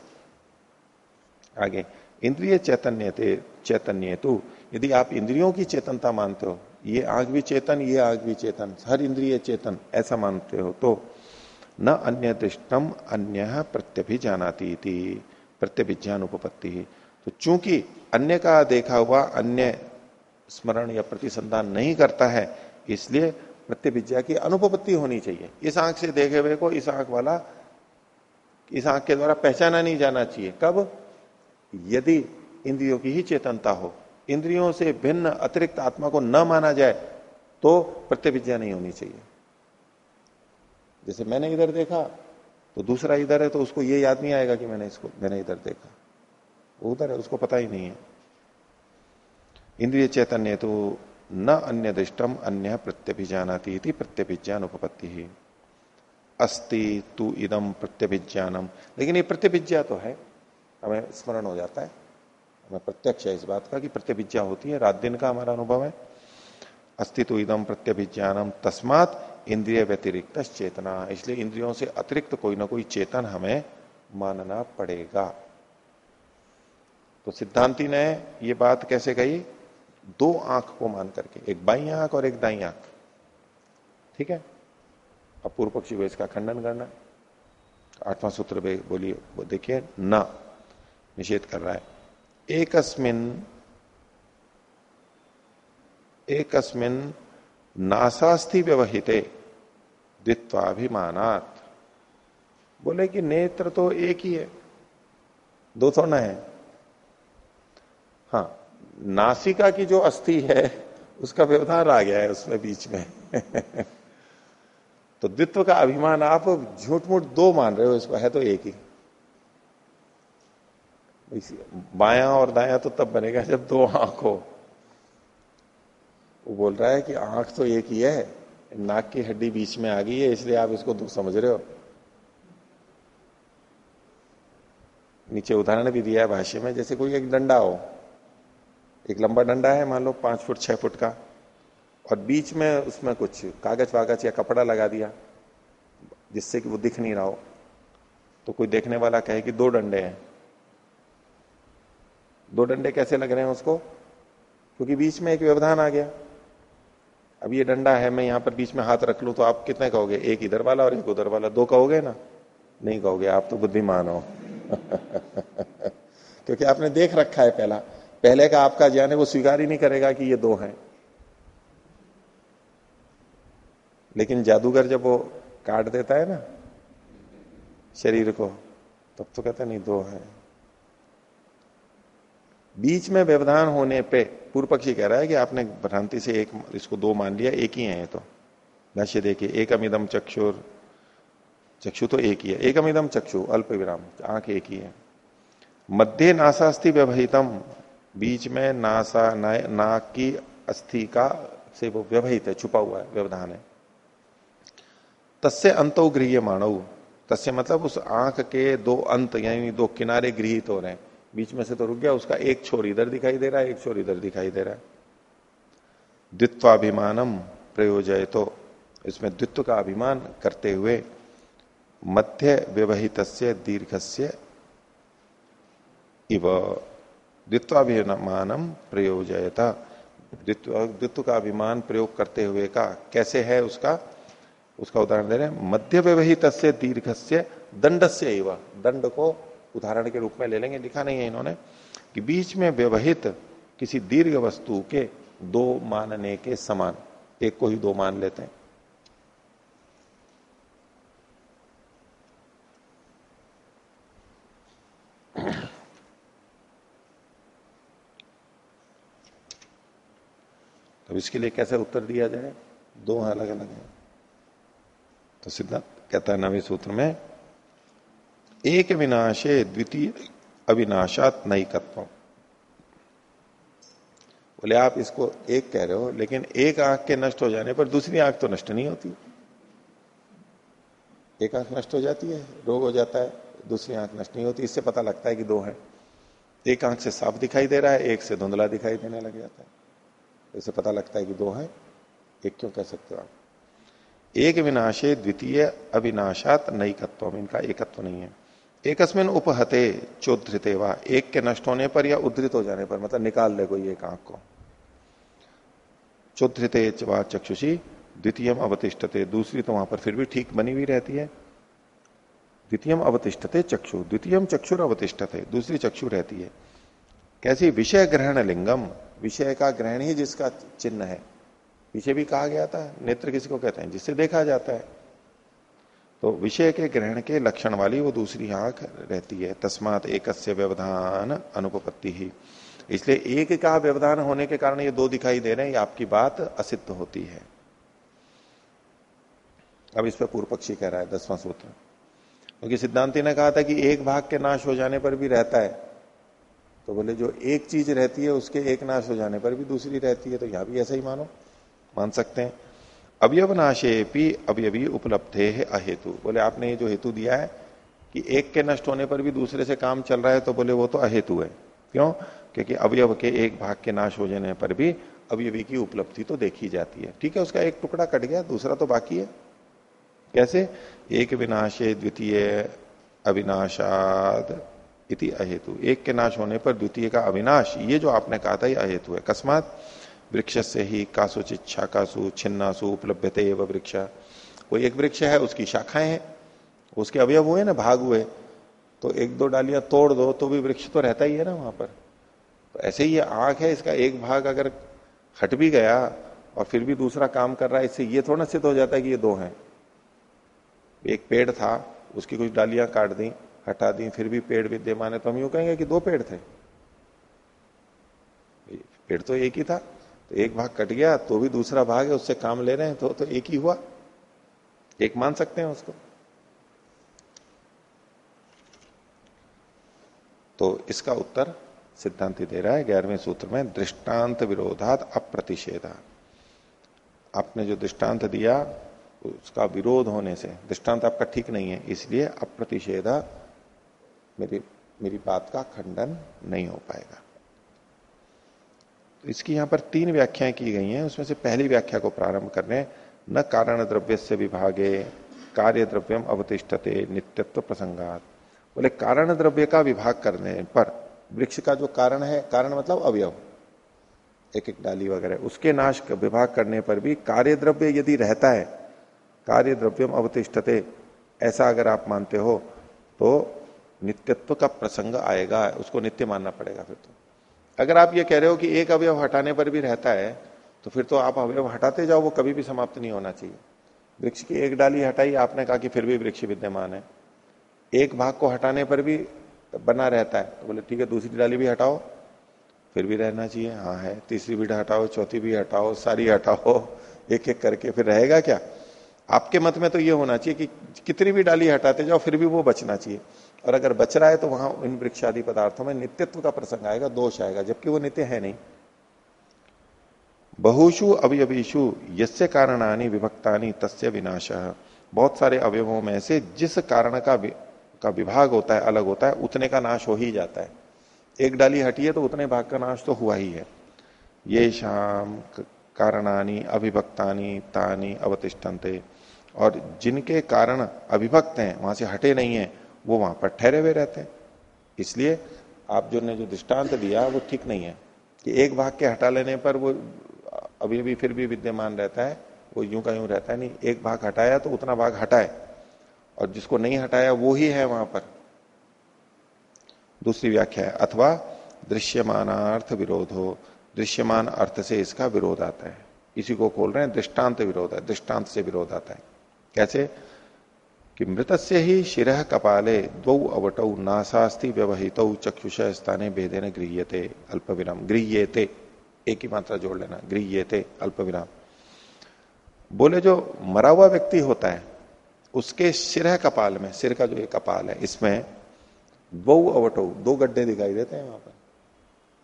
आगे, इंद्रिय चैतन्य थे चैतन्य तो। यदि आप इंद्रियों की चेतनता मानते हो, ये आग भी चेतन, ये आग भी चेतन, हर इंद्रिय चेतन, ऐसा मानते हो तो न अन्य दृष्टम अन्य प्रत्यभि जानाती थी प्रत्यभिज्ञान उपपत्ति तो चूँकि अन्य का देखा हुआ अन्य स्मरण या प्रतिसंधान नहीं करता है, इसलिए प्रत्यभिज्ञा की अनुपपत्ति होनी चाहिए। इस आँख से देखे हुए को, इस आँख वाला, इस आँख के द्वारा पहचाना नहीं जाना चाहिए। कब? यदि इंद्रियों की ही चेतनता हो, इंद्रियों से भिन्न अतिरिक्त आत्मा को न माना जाए तो प्रत्यभिज्ञा नहीं होनी चाहिए। जैसे मैंने इधर देखा तो दूसरा इधर है तो उसको ये याद नहीं आएगा कि मैंने इसको, मैंने इधर देखा। वो उधर है, उसको पता ही नहीं है। इंद्रिय चैतन्य तो न अन्य दृष्टम अन्य प्रत्यभिजानाती प्रत्यभिज्ञान उपपत्ति ही अस्ति तू इदम प्रत्यभिज्ञानम लेकिन ये प्रत्यभिज्ञा तो है। हमें स्मरण हो जाता है। हमें प्रत्यक्ष है इस बात का कि प्रत्यभिज्ञा होती है, रात दिन का हमारा अनुभव है। अस्तित्व इदम प्रत्यभिज्ञानम तस्मात इंद्रिय व्यतिरिक्त चेतना। इसलिए इंद्रियों से अतिरिक्त कोई ना कोई चेतन हमें मानना पड़ेगा। तो सिद्धांति ने ये बात कैसे कही? दो आँख को मान करके, एक बाई आँख और एक दाई आँख। ठीक है? अब पूर्व पक्षी को इसका खंडन करना आठवां सूत्र बोलिए, देखिए, न। निषेध कर रहा है। एकस्मिन एकस्मिन नासास्थि व्यवहिते द्वित्वाभिमानात। बोले कि नेत्र तो एक ही है, दो थोड़ा है। हाँ नासिका की जो अस्थि है, उसका व्यवधान आ गया है उसमें बीच में। तो द्वित्व का अभिमान आप झूठ मूठ दो मान रहे हो इसको है तो एक ही। बाया और दाया तो तब बनेगा जब दो आँख हो। वो बोल रहा है कि आँख तो एक ही है, नाक की हड्डी बीच में आ गई है, इसलिए आप इसको दो समझ रहे हो। नीचे उदाहरण भी दिया है भाष्य में, जैसे कोई एक डंडा हो, एक लंबा डंडा है, मान लो पाँच फुट, छह फुट का, और बीच में उसमें कुछ कागज़ वागज या कपड़ा लगा दिया, जिससे कि वो दिख नहीं रहा हो तो कोई देखने वाला कहे कि दो डंडे हैं। दो डंडे कैसे लग रहे हैं उसको? क्योंकि बीच में एक व्यवधान आ गया। अब ये डंडा है, मैं यहाँ पर बीच में हाथ रख लू तो आप कितने कहोगे? एक इधर वाला और एक उधर वाला। दो कहोगे ना? नहीं कहोगे। आप तो बुद्धिमान हो। क्योंकि आपने देख रखा है पहला। पहले का आपका ज्ञान है, वो स्वीकार ही नहीं करेगा कि ये दो हैं। लेकिन जादूगर जब वो काट देता है ना शरीर को, तब तो कहता नहीं, दो है। बीच में व्यवधान होने पे पूर्व पक्षी कह रहा है कि आपने भ्रांति से एक इसको दो मान लिया एक ही है तो। भाष्य देखिए एक अमिदम चक्षुर चक्षु तो एक ही है। एक अमिदम चक्षु अल्प विराम आँख एक ही है। मध्य नासास्थि व्यवहितम बीच में नासा ना, नाक की अस्थि का से वो व्यवहित है छुपा हुआ है व्यवधान है। तस्य अंतो गृह मानव तस्य मतलब उस आँख के दो अंत यानी दो किनारे गृहित हो रहे हैं। बीच में से तो रुक गया, उसका एक छोर इधर दिखाई दे रहा है, एक छोर इधर दिखाई दे रहा है। द्वित्वाभिमानम प्रयोजय तो इसमें द्वित्व का अभिमान करते हुए मध्य व्यवहित दीर्घ से इव द्वित्वाभिमानम प्रयोजयता। द्वित्व का अभिमान प्रयोग करते हुए का कैसे है उसका? उसका उदाहरण दे रहे हैं, मध्य व्यवहित दीर्घ से दंड से दंड को उदाहरण के रूप में ले लेंगे, लिखा नहीं है इन्होंने, कि बीच में व्यवहित किसी दीर्घ वस्तु के दो मानने के समान, एक को ही दो मान लेते हैं। तो इसके लिए कैसे उत्तर दिया जाए? दो अलग अलग हैं। तो सिद्धांत कहता है नवे सूत्र में एक विनाशे द्वितीय अविनाशात नई तत्व बोले, आप इसको एक कह रहे हो, लेकिन एक आँख के नष्ट हो जाने पर दूसरी आँख तो नष्ट नहीं होती। एक आँख नष्ट हो जाती है, रोग हो जाता है, दूसरी आँख नष्ट नहीं होती। इससे पता लगता है कि दो है। एक आँख से साफ़ दिखाई दे रहा है, एक से धुंधला दिखाई देने लग जाता है। इससे पता लगता है कि दो है। एक क्यों कह सकते हो आप? एक विनाशे द्वितीय अविनाशात नई तत्व इनका एकत्व नहीं है। एकस्मिन उपहते चोधृते वा, एक के नष्ट होने पर या उद्धृत हो जाने पर मतलब निकाल ले कोई एक आँख को। चोधृते वा चक्षुषी द्वितीय अवतिष्ठते, दूसरी तो वहाँ पर फिर भी ठीक बनी हुई रहती है। द्वितीय अवतिष्ठते चक्षु द्वितीय चक्षुर अवतिष्ठते दूसरी चक्षु रहती है। कैसी? विषय ग्रहण लिंगम, विषय का ग्रहण ही जिसका चिन्ह है। पीछे भी कहा गया था, नेत्र किसी को कहते हैं, जिससे देखा जाता है। तो विषय के ग्रहण के लक्षण वाली वो दूसरी आँख रहती है। तस्मात एक व्यवधान अनुपत्ति ही। इसलिए एक का व्यवधान होने के कारण ये दो दिखाई दे रहे हैं, ये आपकी बात असिद्ध होती है। अब इस पर पूर्व पक्षी कह रहा है, दसवां सूत्र। क्योंकि तो सिद्धांति ने कहा था कि एक भाग के नाश हो जाने पर भी रहता है। तो बोले, जो एक चीज़ रहती है, उसके एक नाश हो जाने पर भी दूसरी रहती है तो यहाँ भी ऐसा ही मानो, मान सकते हैं। अवयव नाशेपी अवयवी उपलब्ध है अहेतु। बोले, आपने ये जो हेतु दिया है कि एक के नष्ट होने पर भी दूसरे से काम चल रहा है तो बोले, वो तो अहेतु है। क्यों? क्योंकि अवयव के एक भाग के नाश हो जाने पर भी अवयवी की उपलब्धि तो देखी जाती है। ठीक है, उसका एक टुकड़ा कट गया, दूसरा तो बाकी है। कैसे? एक विनाशे द्वितीय अविनाशाद इति अहेतु। एक के नाश होने पर द्वितीय का अविनाश, ये जो आपने कहा था, ये अहेतु है। अकस्मात वृक्ष से ही कासु, चिच्छा, कासु, छिन्नासु उपलब्ध एवं वृक्ष। कोई एक वृक्ष है, उसकी शाखाएँ हैं, उसके अवयव हुए ना, भाग हुए। तो एक दो डालियाँ तोड़ दो तो भी वृक्ष तो रहता ही है ना वहाँ पर। तो ऐसे ही आँख है, इसका एक भाग अगर हट भी गया और फिर भी दूसरा काम कर रहा है, इससे ये थोड़ा सिद्ध हो जाता है कि ये दो हैं। एक पेड़ था, उसकी कुछ डालियाँ काट दी, हटा दी, फिर भी पेड़ विद्यमान है। तो हम यूँ कहेंगे कि दो पेड़ थे। पेड़ तो एक ही था। एक भाग कट गया तो भी दूसरा भाग है, उससे काम ले रहे हैं तो तो एक ही हुआ। एक मान सकते हैं उसको। तो इसका उत्तर सिद्धांति दे रहा है, ग्यारहवें सूत्र में, दृष्टांत विरोधात अप्रतिषेधा। आपने जो दृष्टांत दिया, उसका विरोध होने से, दृष्टांत आपका ठीक नहीं है, इसलिए अप्रतिषेधा मेरी मेरी बात का खंडन नहीं हो पाएगा। इसकी यहाँ पर तीन व्याख्याएँ की गई हैं। उसमें से पहली व्याख्या को प्रारंभ करने न कारण द्रव्य से विभागे, कार्य द्रव्यम अवतिष्ठते, नित्यत्व प्रसंगात। बोले, कारण द्रव्य का विभाग करने पर वृक्ष का जो कारण है, कारण मतलब अवयव एक एक डाली वगैरह, उसके नाश का विभाग करने पर भी कार्य द्रव्य यदि रहता है, कार्य द्रव्यम अवतिष्ठते, ऐसा अगर आप मानते हो तो नित्यत्व का प्रसंग आएगा, उसको नित्य मानना पड़ेगा फिर तो। अगर आप ये कह रहे हो कि एक अवयव हटाने पर भी रहता है तो फिर तो आप अवयव हटाते जाओ, वो कभी भी समाप्त नहीं होना चाहिए। वृक्ष की एक डाली हटाई, आपने कहा कि फिर भी वृक्ष विद्यमान है। एक भाग को हटाने पर भी बना रहता है तो बोले, ठीक है, दूसरी डाली भी हटाओ। फिर भी रहना चाहिए हाँ है। तीसरी भी हटाओ, चौथी भी हटाओ, सारी हटाओ एक एक करके, फिर रहेगा क्या? आपके मत में तो ये होना चाहिए कि कितनी भी डाली हटाते जाओ, फिर भी वो बचना चाहिए। और अगर बच रहा है तो वहाँ इन वृक्षादि पदार्थों में नित्यत्व का प्रसंग आएगा, दोष आएगा, जबकि वो नित्य है नहीं। बहुशु अवयवीशु यस्य कारणानी विभक्तानी तस्य विनाश। बहुत सारे अवयवों में से जिस कारण का का विभाग होता है, अलग होता है, उतने का नाश हो ही जाता है। एक डाली हटी है तो उतने भाग का नाश तो हुआ ही है। ये शाम कारणानी अभिभक्तानी तानी अवतिष्ठन्ते। और जिनके कारण अभिभक्त हैं, वहाँ से हटे नहीं है वो वहाँ पर ठहरे हुए रहते हैं। इसलिए आप जो ने जो दृष्टांत दिया, वो ठीक नहीं है। कि एक भाग के हटा लेने पर वो अभी भी फिर भी विद्यमान रहता है, वो यूँ का यूँ रहता है, नहीं, एक भाग हटाया तो उतना भाग हटाए। और जिसको नहीं हटाया, वो ही है वहाँ पर। दूसरी व्याख्या है, अथवा दृश्यमानार्थ विरोध हो। दृश्यमान अर्थ से इसका विरोध आता है। इसी को खोल रहे हैं, दृष्टांत विरोध है, दृष्टांत से विरोध आता है। कैसे? कि मृत से ही शिर कपाले दौ अवटौ नासास्ति व्यवहित चक्षुष स्थाने भेदेन गृह्यते अल्प विराम गृह्यते। एक ही मात्रा जोड़ लेना। गृह्यते अल्प विराम बोले जो मरा हुआ व्यक्ति होता है, उसके सिर कपाल में, सिर का जो ये कपाल है, इसमें बहु अवटो, दो गड्ढे दिखाई देते हैं वहाँ पर।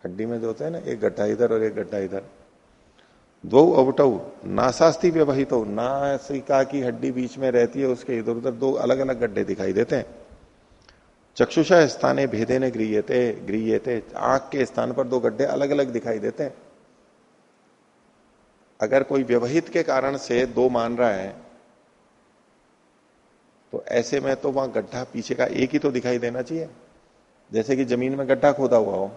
हड्डी में जो होता है ना, एक गड्ढा इधर और एक गड्ढा इधर। दो अवटऊ नासास्ती व्यवहित नासिका की हड्डी बीच में रहती है, उसके इधर उधर दो अलग अलग गड्ढे दिखाई देते हैं। चक्षुषा स्थाने भेदे ने गृहते गृहते आँख के स्थान पर दो गड्ढे अलग अलग दिखाई देते हैं। अगर कोई व्यवहित के कारण से दो मान रहा है तो ऐसे में तो वहाँ गड्ढा पीछे का एक ही तो दिखाई देना चाहिए। जैसे कि ज़मीन में गड्ढा खोदा हुआ हो,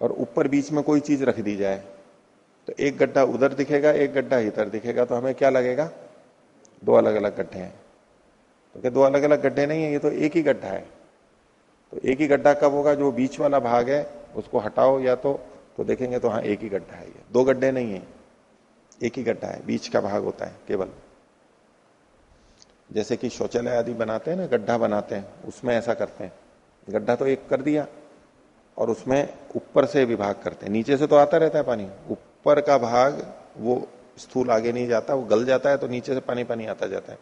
और ऊपर बीच में कोई चीज़ रख दी जाए तो एक गड्ढा उधर दिखेगा, एक गड्ढा इधर दिखेगा तो हमें क्या लगेगा? दो अलग अलग गड्ढे हैं। तो क्या दो अलग अलग गड्ढे नहीं है? ये तो एक ही गड्ढा है। तो एक ही गड्ढा कब होगा? जो बीच वाला भाग है, उसको हटाओ या तो तो देखेंगे तो हाँ एक ही गड्ढा है ये। दो गड्ढे नहीं है। एक ही गड्ढा है। बीच का भाग होता है, केवल। जैसे कि शौचालय आदि बनाते हैं ना, गड्ढा बनाते हैं, उसमें ऐसा करते हैं। गड्ढा तो एक कर दिया, और उसमें ऊपर से विभाग करते हैं। नीचे से तो आता रहता है पानी ऊपर का भाग वो स्थूल आगे नहीं जाता, वो गल जाता है तो नीचे से पानी पानी आता जाता है।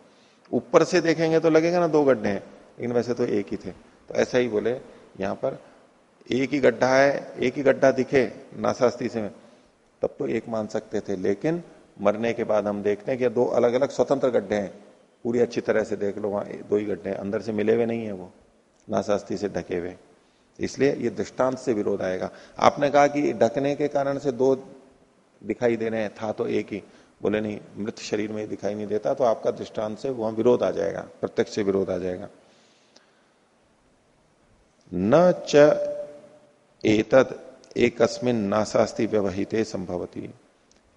ऊपर से देखेंगे तो लगेगा ना दो गड्ढे हैं, लेकिन वैसे तो एक ही थे। तो ऐसा ही बोले, यहाँ पर एक ही गड्ढा है, एक ही गड्ढा दिखे नाशास्ती से तब तो एक मान सकते थे। लेकिन मरने के बाद हम देखते हैं कि दो अलग अलग स्वतंत्र गड्ढे हैं। पूरी अच्छी तरह से देख लो, वहाँ दो ही गड्ढे हैं, अंदर से मिले हुए नहीं है वो नाशास्ती से ढके हुए। इसलिए ये दृष्टांत से विरोध आएगा। आपने कहा कि ढकने के कारण से दो दिखाई दे रहे हैं था तो एक ही। बोले नहीं मृत शरीर में दिखाई नहीं देता तो आपका दृष्टांत से वहाँ विरोध आ जाएगा प्रत्यक्ष से विरोध आ जाएगा। न च एतद एकस्मिन नाशास्ति व्यवहित संभवती।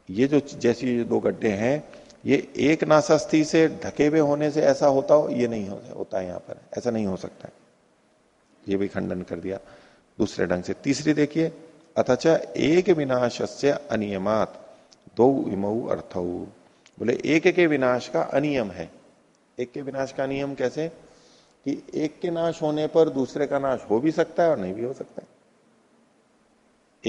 ये जो जैसी दो गड्ढे हैं ये एक नाशास्ति से ढके हुए होने से ऐसा होता हो ये नहीं हो, होता है यहाँ पर ऐसा नहीं हो सकता ये भी खंडन कर दिया दूसरे ढंग से। तीसरी देखिए अथच एक विनाश से अनियमात। दो इमऊ अर्थ। बोले एक के विनाश का अनियम है। एक के विनाश का नियम कैसे? कि एक के नाश होने पर दूसरे का नाश हो भी सकता है और नहीं भी हो सकता है।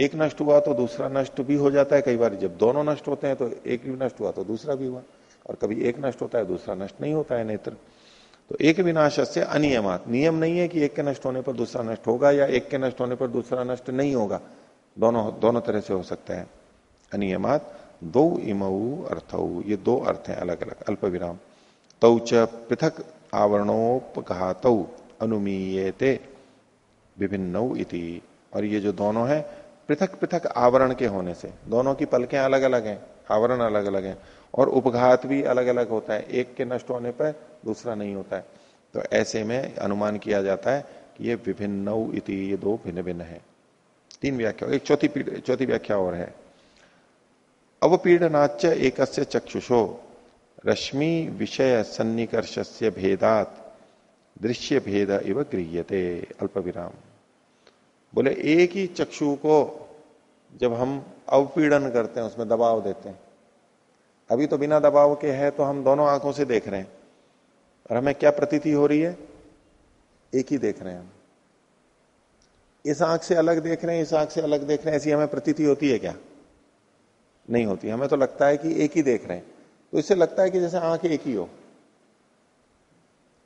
एक नष्ट हुआ तो दूसरा नष्ट भी हो जाता है। कई बार जब दोनों नष्ट होते हैं तो एक भी नष्ट हुआ तो दूसरा भी हुआ। और कभी एक नष्ट होता है, दूसरा नष्ट नहीं होता है नेत्र। तो एक विनाश से अनियमात। नियम नहीं है कि एक के नष्ट होने पर दूसरा नष्ट होगा या एक के नष्ट होने पर दूसरा नष्ट नहीं होगा। दोनों दोनों तरह से हो सकता है। अनियमात दो इमऊ अर्थ, ये दो अर्थ हैं अलग अलग अल्प विराम तौच पृथक आवरणोपघात अनुमीयते, विभिन्न इति। और ये जो दोनों है, पृथक पृथक आवरण के होने से। दोनों की पलकें अलग अलग हैं, आवरण अलग अलग हैं। और उपघात भी अलग अलग होता है, एक के नष्ट होने पर दूसरा नहीं होता है। तो ऐसे में अनुमान किया जाता है कि ये विभिन्न इति, ये दो भिन्न भिन्न है। तीन व्याख्या, एक चौथी चौथी व्याख्या और है। अवपीड़नाच एक चक्षुषो, रश्मि विषय सन्निकर्ष भेदात, दृश्य भेद इव गृह्यते अल्प विराम बोले, एक ही चक्षु को जब हम अवपीड़न करते हैं, उसमें दबाव देते हैं। अभी तो बिना दबाव के है तो हम दोनों आँखों से देख रहे हैं। और हमें क्या प्रतीति हो रही है? एक ही देख रहे हैं हम। इस आँख से अलग देख रहे हैं, इस आँख से अलग देख रहे हैं, ऐसी हमें प्रतीति होती है क्या? नहीं होती। हमें तो लगता है कि एक ही देख रहे हैं। तो इससे लगता है कि जैसे आँख एक ही हो।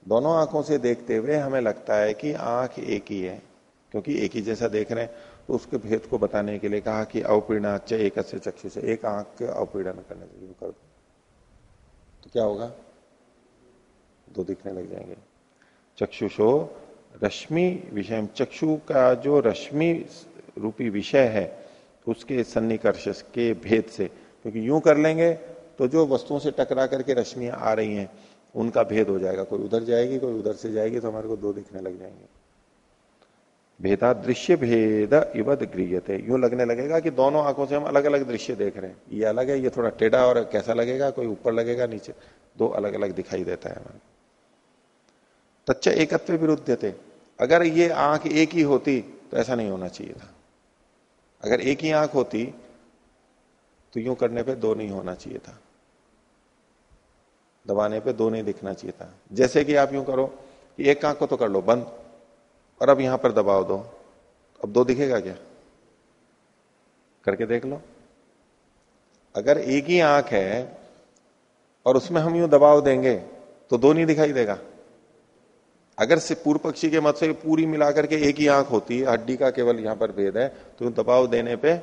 दोनों आँखों से देखते हुए हमें लगता है कि आँख एक ही है, क्योंकि एक ही जैसा देख रहे हैं। तो उसके भेद को बताने के लिए कहा कि अवपीड़नाच एक अच्छे चक्षु से एक आँख के अवपीड़न करने शुरू कर दो। तो क्या होगा? दो दिखने लग जाएँगे। चक्षुषो रश्मि विषय, चक्षु का जो रश्मि रूपी विषय है, उसके सन्निकर्ष के भेद से, क्योंकि यूँ कर लेंगे तो जो वस्तुओं से टकरा करके रश्मियाँ आ रही हैं, उनका भेद हो जाएगा। कोई उधर जाएगी, कोई उधर से जाएगी तो हमारे को दो दिखने लग जाएँगे। भेदा दृश्य भेद इवद गृहते यूँ लगने लगेगा कि दोनों आँखों से हम अलग अलग दृश्य देख रहे हैं। ये अलग है, ये थोड़ा टेढ़ा और कैसा लगेगा, कोई ऊपर लगेगा, नीचे, दो अलग अलग दिखाई देता है हमें तच्च एकत्व विरुद्ध थे अगर ये आँख एक ही होती तो ऐसा नहीं होना चाहिए था। अगर एक ही आँख होती तो यूँ करने पे दो नहीं होना चाहिए था। दबाने पे दो नहीं दिखना चाहिए था। जैसे कि आप यूँ करो कि एक आँख को तो कर लो, बंद, और अब यहाँ पर दबाव दो। अब दो दिखेगा क्या? करके देख लो। अगर एक ही आँख है, और उसमें हम यूँ दबाव देंगे तो दो नहीं दिखाई देगा। अगर से पूर्व पक्षी के मत से पूरी मिलाकर के एक ही आँख होती है, हड्डी का केवल यहाँ पर भेद है तो दबाव देने पे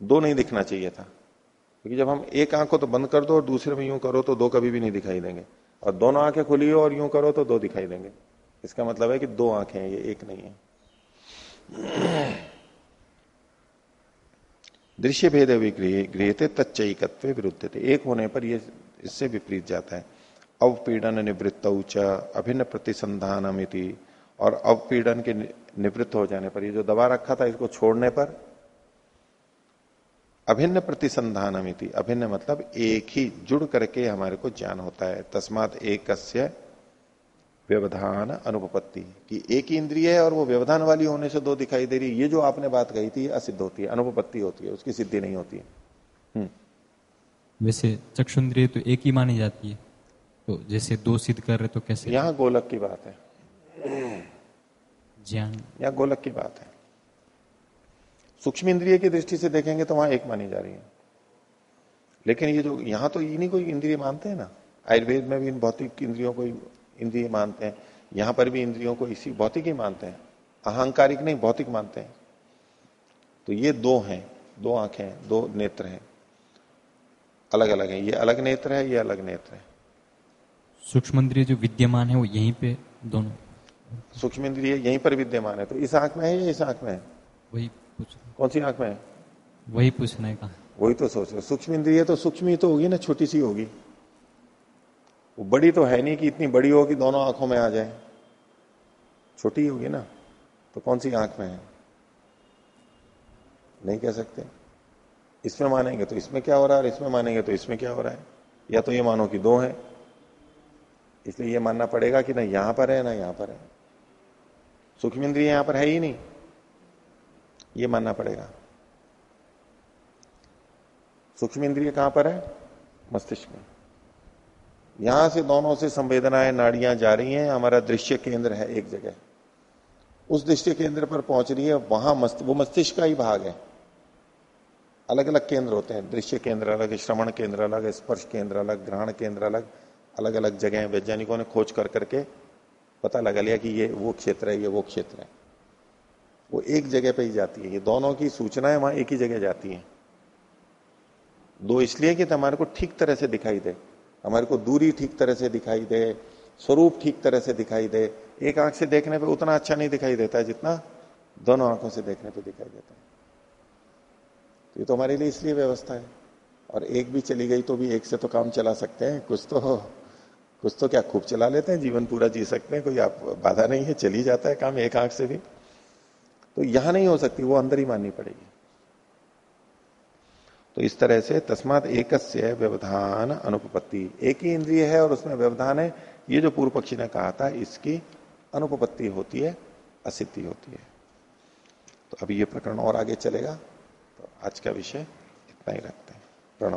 दो नहीं दिखना चाहिए था। क्योंकि जब हम एक आँख को तो बंद कर दो और दूसरे में यूँ करो तो दो कभी भी नहीं दिखाई देंगे। और दोनों आँखें खुली हो और यूँ करो तो दो दिखाई देंगे। इसका मतलब है कि दो आँखें हैं, ये एक नहीं है। दृश्य भेद विगृह थे तच्चकत्व विरुद्ध थे एक होने पर ये इससे विपरीत जाता है। अवपीड़न निवृत्त अभिन्न प्रतिसंधान और अवपीड़न के निवृत्त हो जाने पर, ये जो दबा रखा था, इसको छोड़ने पर अभिन्न प्रतिसंधान अभिन्न मतलब एक ही, जुड़ करके हमारे को ज्ञान होता है। तस्मात एक व्यवधान अनुपत्ति कि एक ही इंद्रिय है और वो व्यवधान वाली होने से दो दिखाई दे रही है। ये जो आपने बात कही थी, असिद्ध होती है अनुपत्ति होती है, उसकी सिद्धि नहीं होती है। हम्म। वैसे चक्षुन्द्रिय तो एक ही मानी जाती है। तो जैसे दो सिद्ध कर रहे तो कैसे? यहाँ गोलक की बात है। ज्ञान। यहाँ गोलक की बात है। सूक्ष्म इंद्रिय की दृष्टि से देखेंगे तो वहाँ एक मानी जा रही है। लेकिन ये जो यहाँ तो इन्हीं को इंद्रिय मानते हैं ना। आयुर्वेद में भी इन भौतिक इंद्रियों को इंद्रिय मानते हैं। यहाँ पर भी इंद्रियों को इसी भौतिक ही मानते हैं। अहंकारिक नहीं भौतिक मानते हैं। तो ये दो हैं दो आँखें दो नेत्र हैं। अलग अलग हैं। ये अलग नेत्र है ये अलग नेत्र है। सूक्ष्म इंद्रिय जो विद्यमान है वो यहीं पे दोनों। सूक्ष्म इंद्रिय यहीं पर विद्यमान है। तो इस आँख में है या इस आँख में है? वही पूछ कौन सी आँख में है? वही पूछने का। वही तो सोच रहे सूक्ष्म इंद्रिय तो सूक्ष्म ही तो होगी ना छोटी सी होगी। वो बड़ी तो है नहीं कि इतनी बड़ी हो कि दोनों आँखों में आ जाए। छोटी होगी ना तो कौन सी आँख में है? नहीं कह सकते। इसमें मानेंगे तो इसमें क्या हो रहा है और इसमें मानेंगे तो इसमें क्या हो रहा है? या तो ये मानो कि दो है इसलिए ये मानना पड़ेगा कि ना यहाँ पर है, ना यहाँ पर है। सूक्ष्म इंद्रिय यहाँ पर है ही नहीं। ये मानना पड़ेगा। सूक्ष्म इंद्रिय कहाँ पर है? मस्तिष्क में। यहाँ से दोनों से संवेदनाएँ, नाड़ियाँ जा रही हैं, हमारा दृश्य केंद्र है एक जगह। उस दृश्य केंद्र पर पहुँच रही है, वहाँ मस्त, वो मस्तिष्क का ही भाग है। अलग अलग केंद्र होते हैं, दृश्य केंद्र अलग, श्रवण केंद्र अलग, स्पर्श केंद्र अलग, ग्रहण केंद्र अलग। अलग अलग जगह वैज्ञानिकों ने खोज कर करके पता लगा लिया कि ये वो क्षेत्र है, ये वो क्षेत्र है। वो एक जगह पे ही जाती है। ये दोनों की सूचनाएँ वहाँ एक ही जगह जाती हैं। दो इसलिए कि हमारे को ठीक तरह से दिखाई दे। हमारे को दूरी ठीक तरह से दिखाई दे, स्वरूप ठीक तरह से दिखाई दे। एक आँख से देखने पे उतना अच्छा नहीं दिखाई देता है जितना दोनों आँखों से देखने पे दिखाई देता है। तो ये तो हमारे लिए इसलिए व्यवस्था है। और एक भी चली गई तो भी एक से तो काम चला सकते हैं। कुछ तो कुछ तो क्या खूब चला लेते हैं, जीवन पूरा जी सकते हैं, कोई आप, बाधा नहीं है, चली जाता है काम एक आँख से भी। तो यहाँ नहीं हो सकती, वो अंदर ही माननी पड़ेगी। तो इस तरह से तस्मात एक व्यवधान अनुपपत्ति। एक ही इंद्रिय है और उसमें व्यवधान है। ये जो पूर्व पक्षी ने कहा था, इसकी अनुपपत्ति होती है, असिद्धि होती है। तो अभी ये प्रकरण और आगे चलेगा। तो आज का विषय इतना ही रखते हैं। प्रणव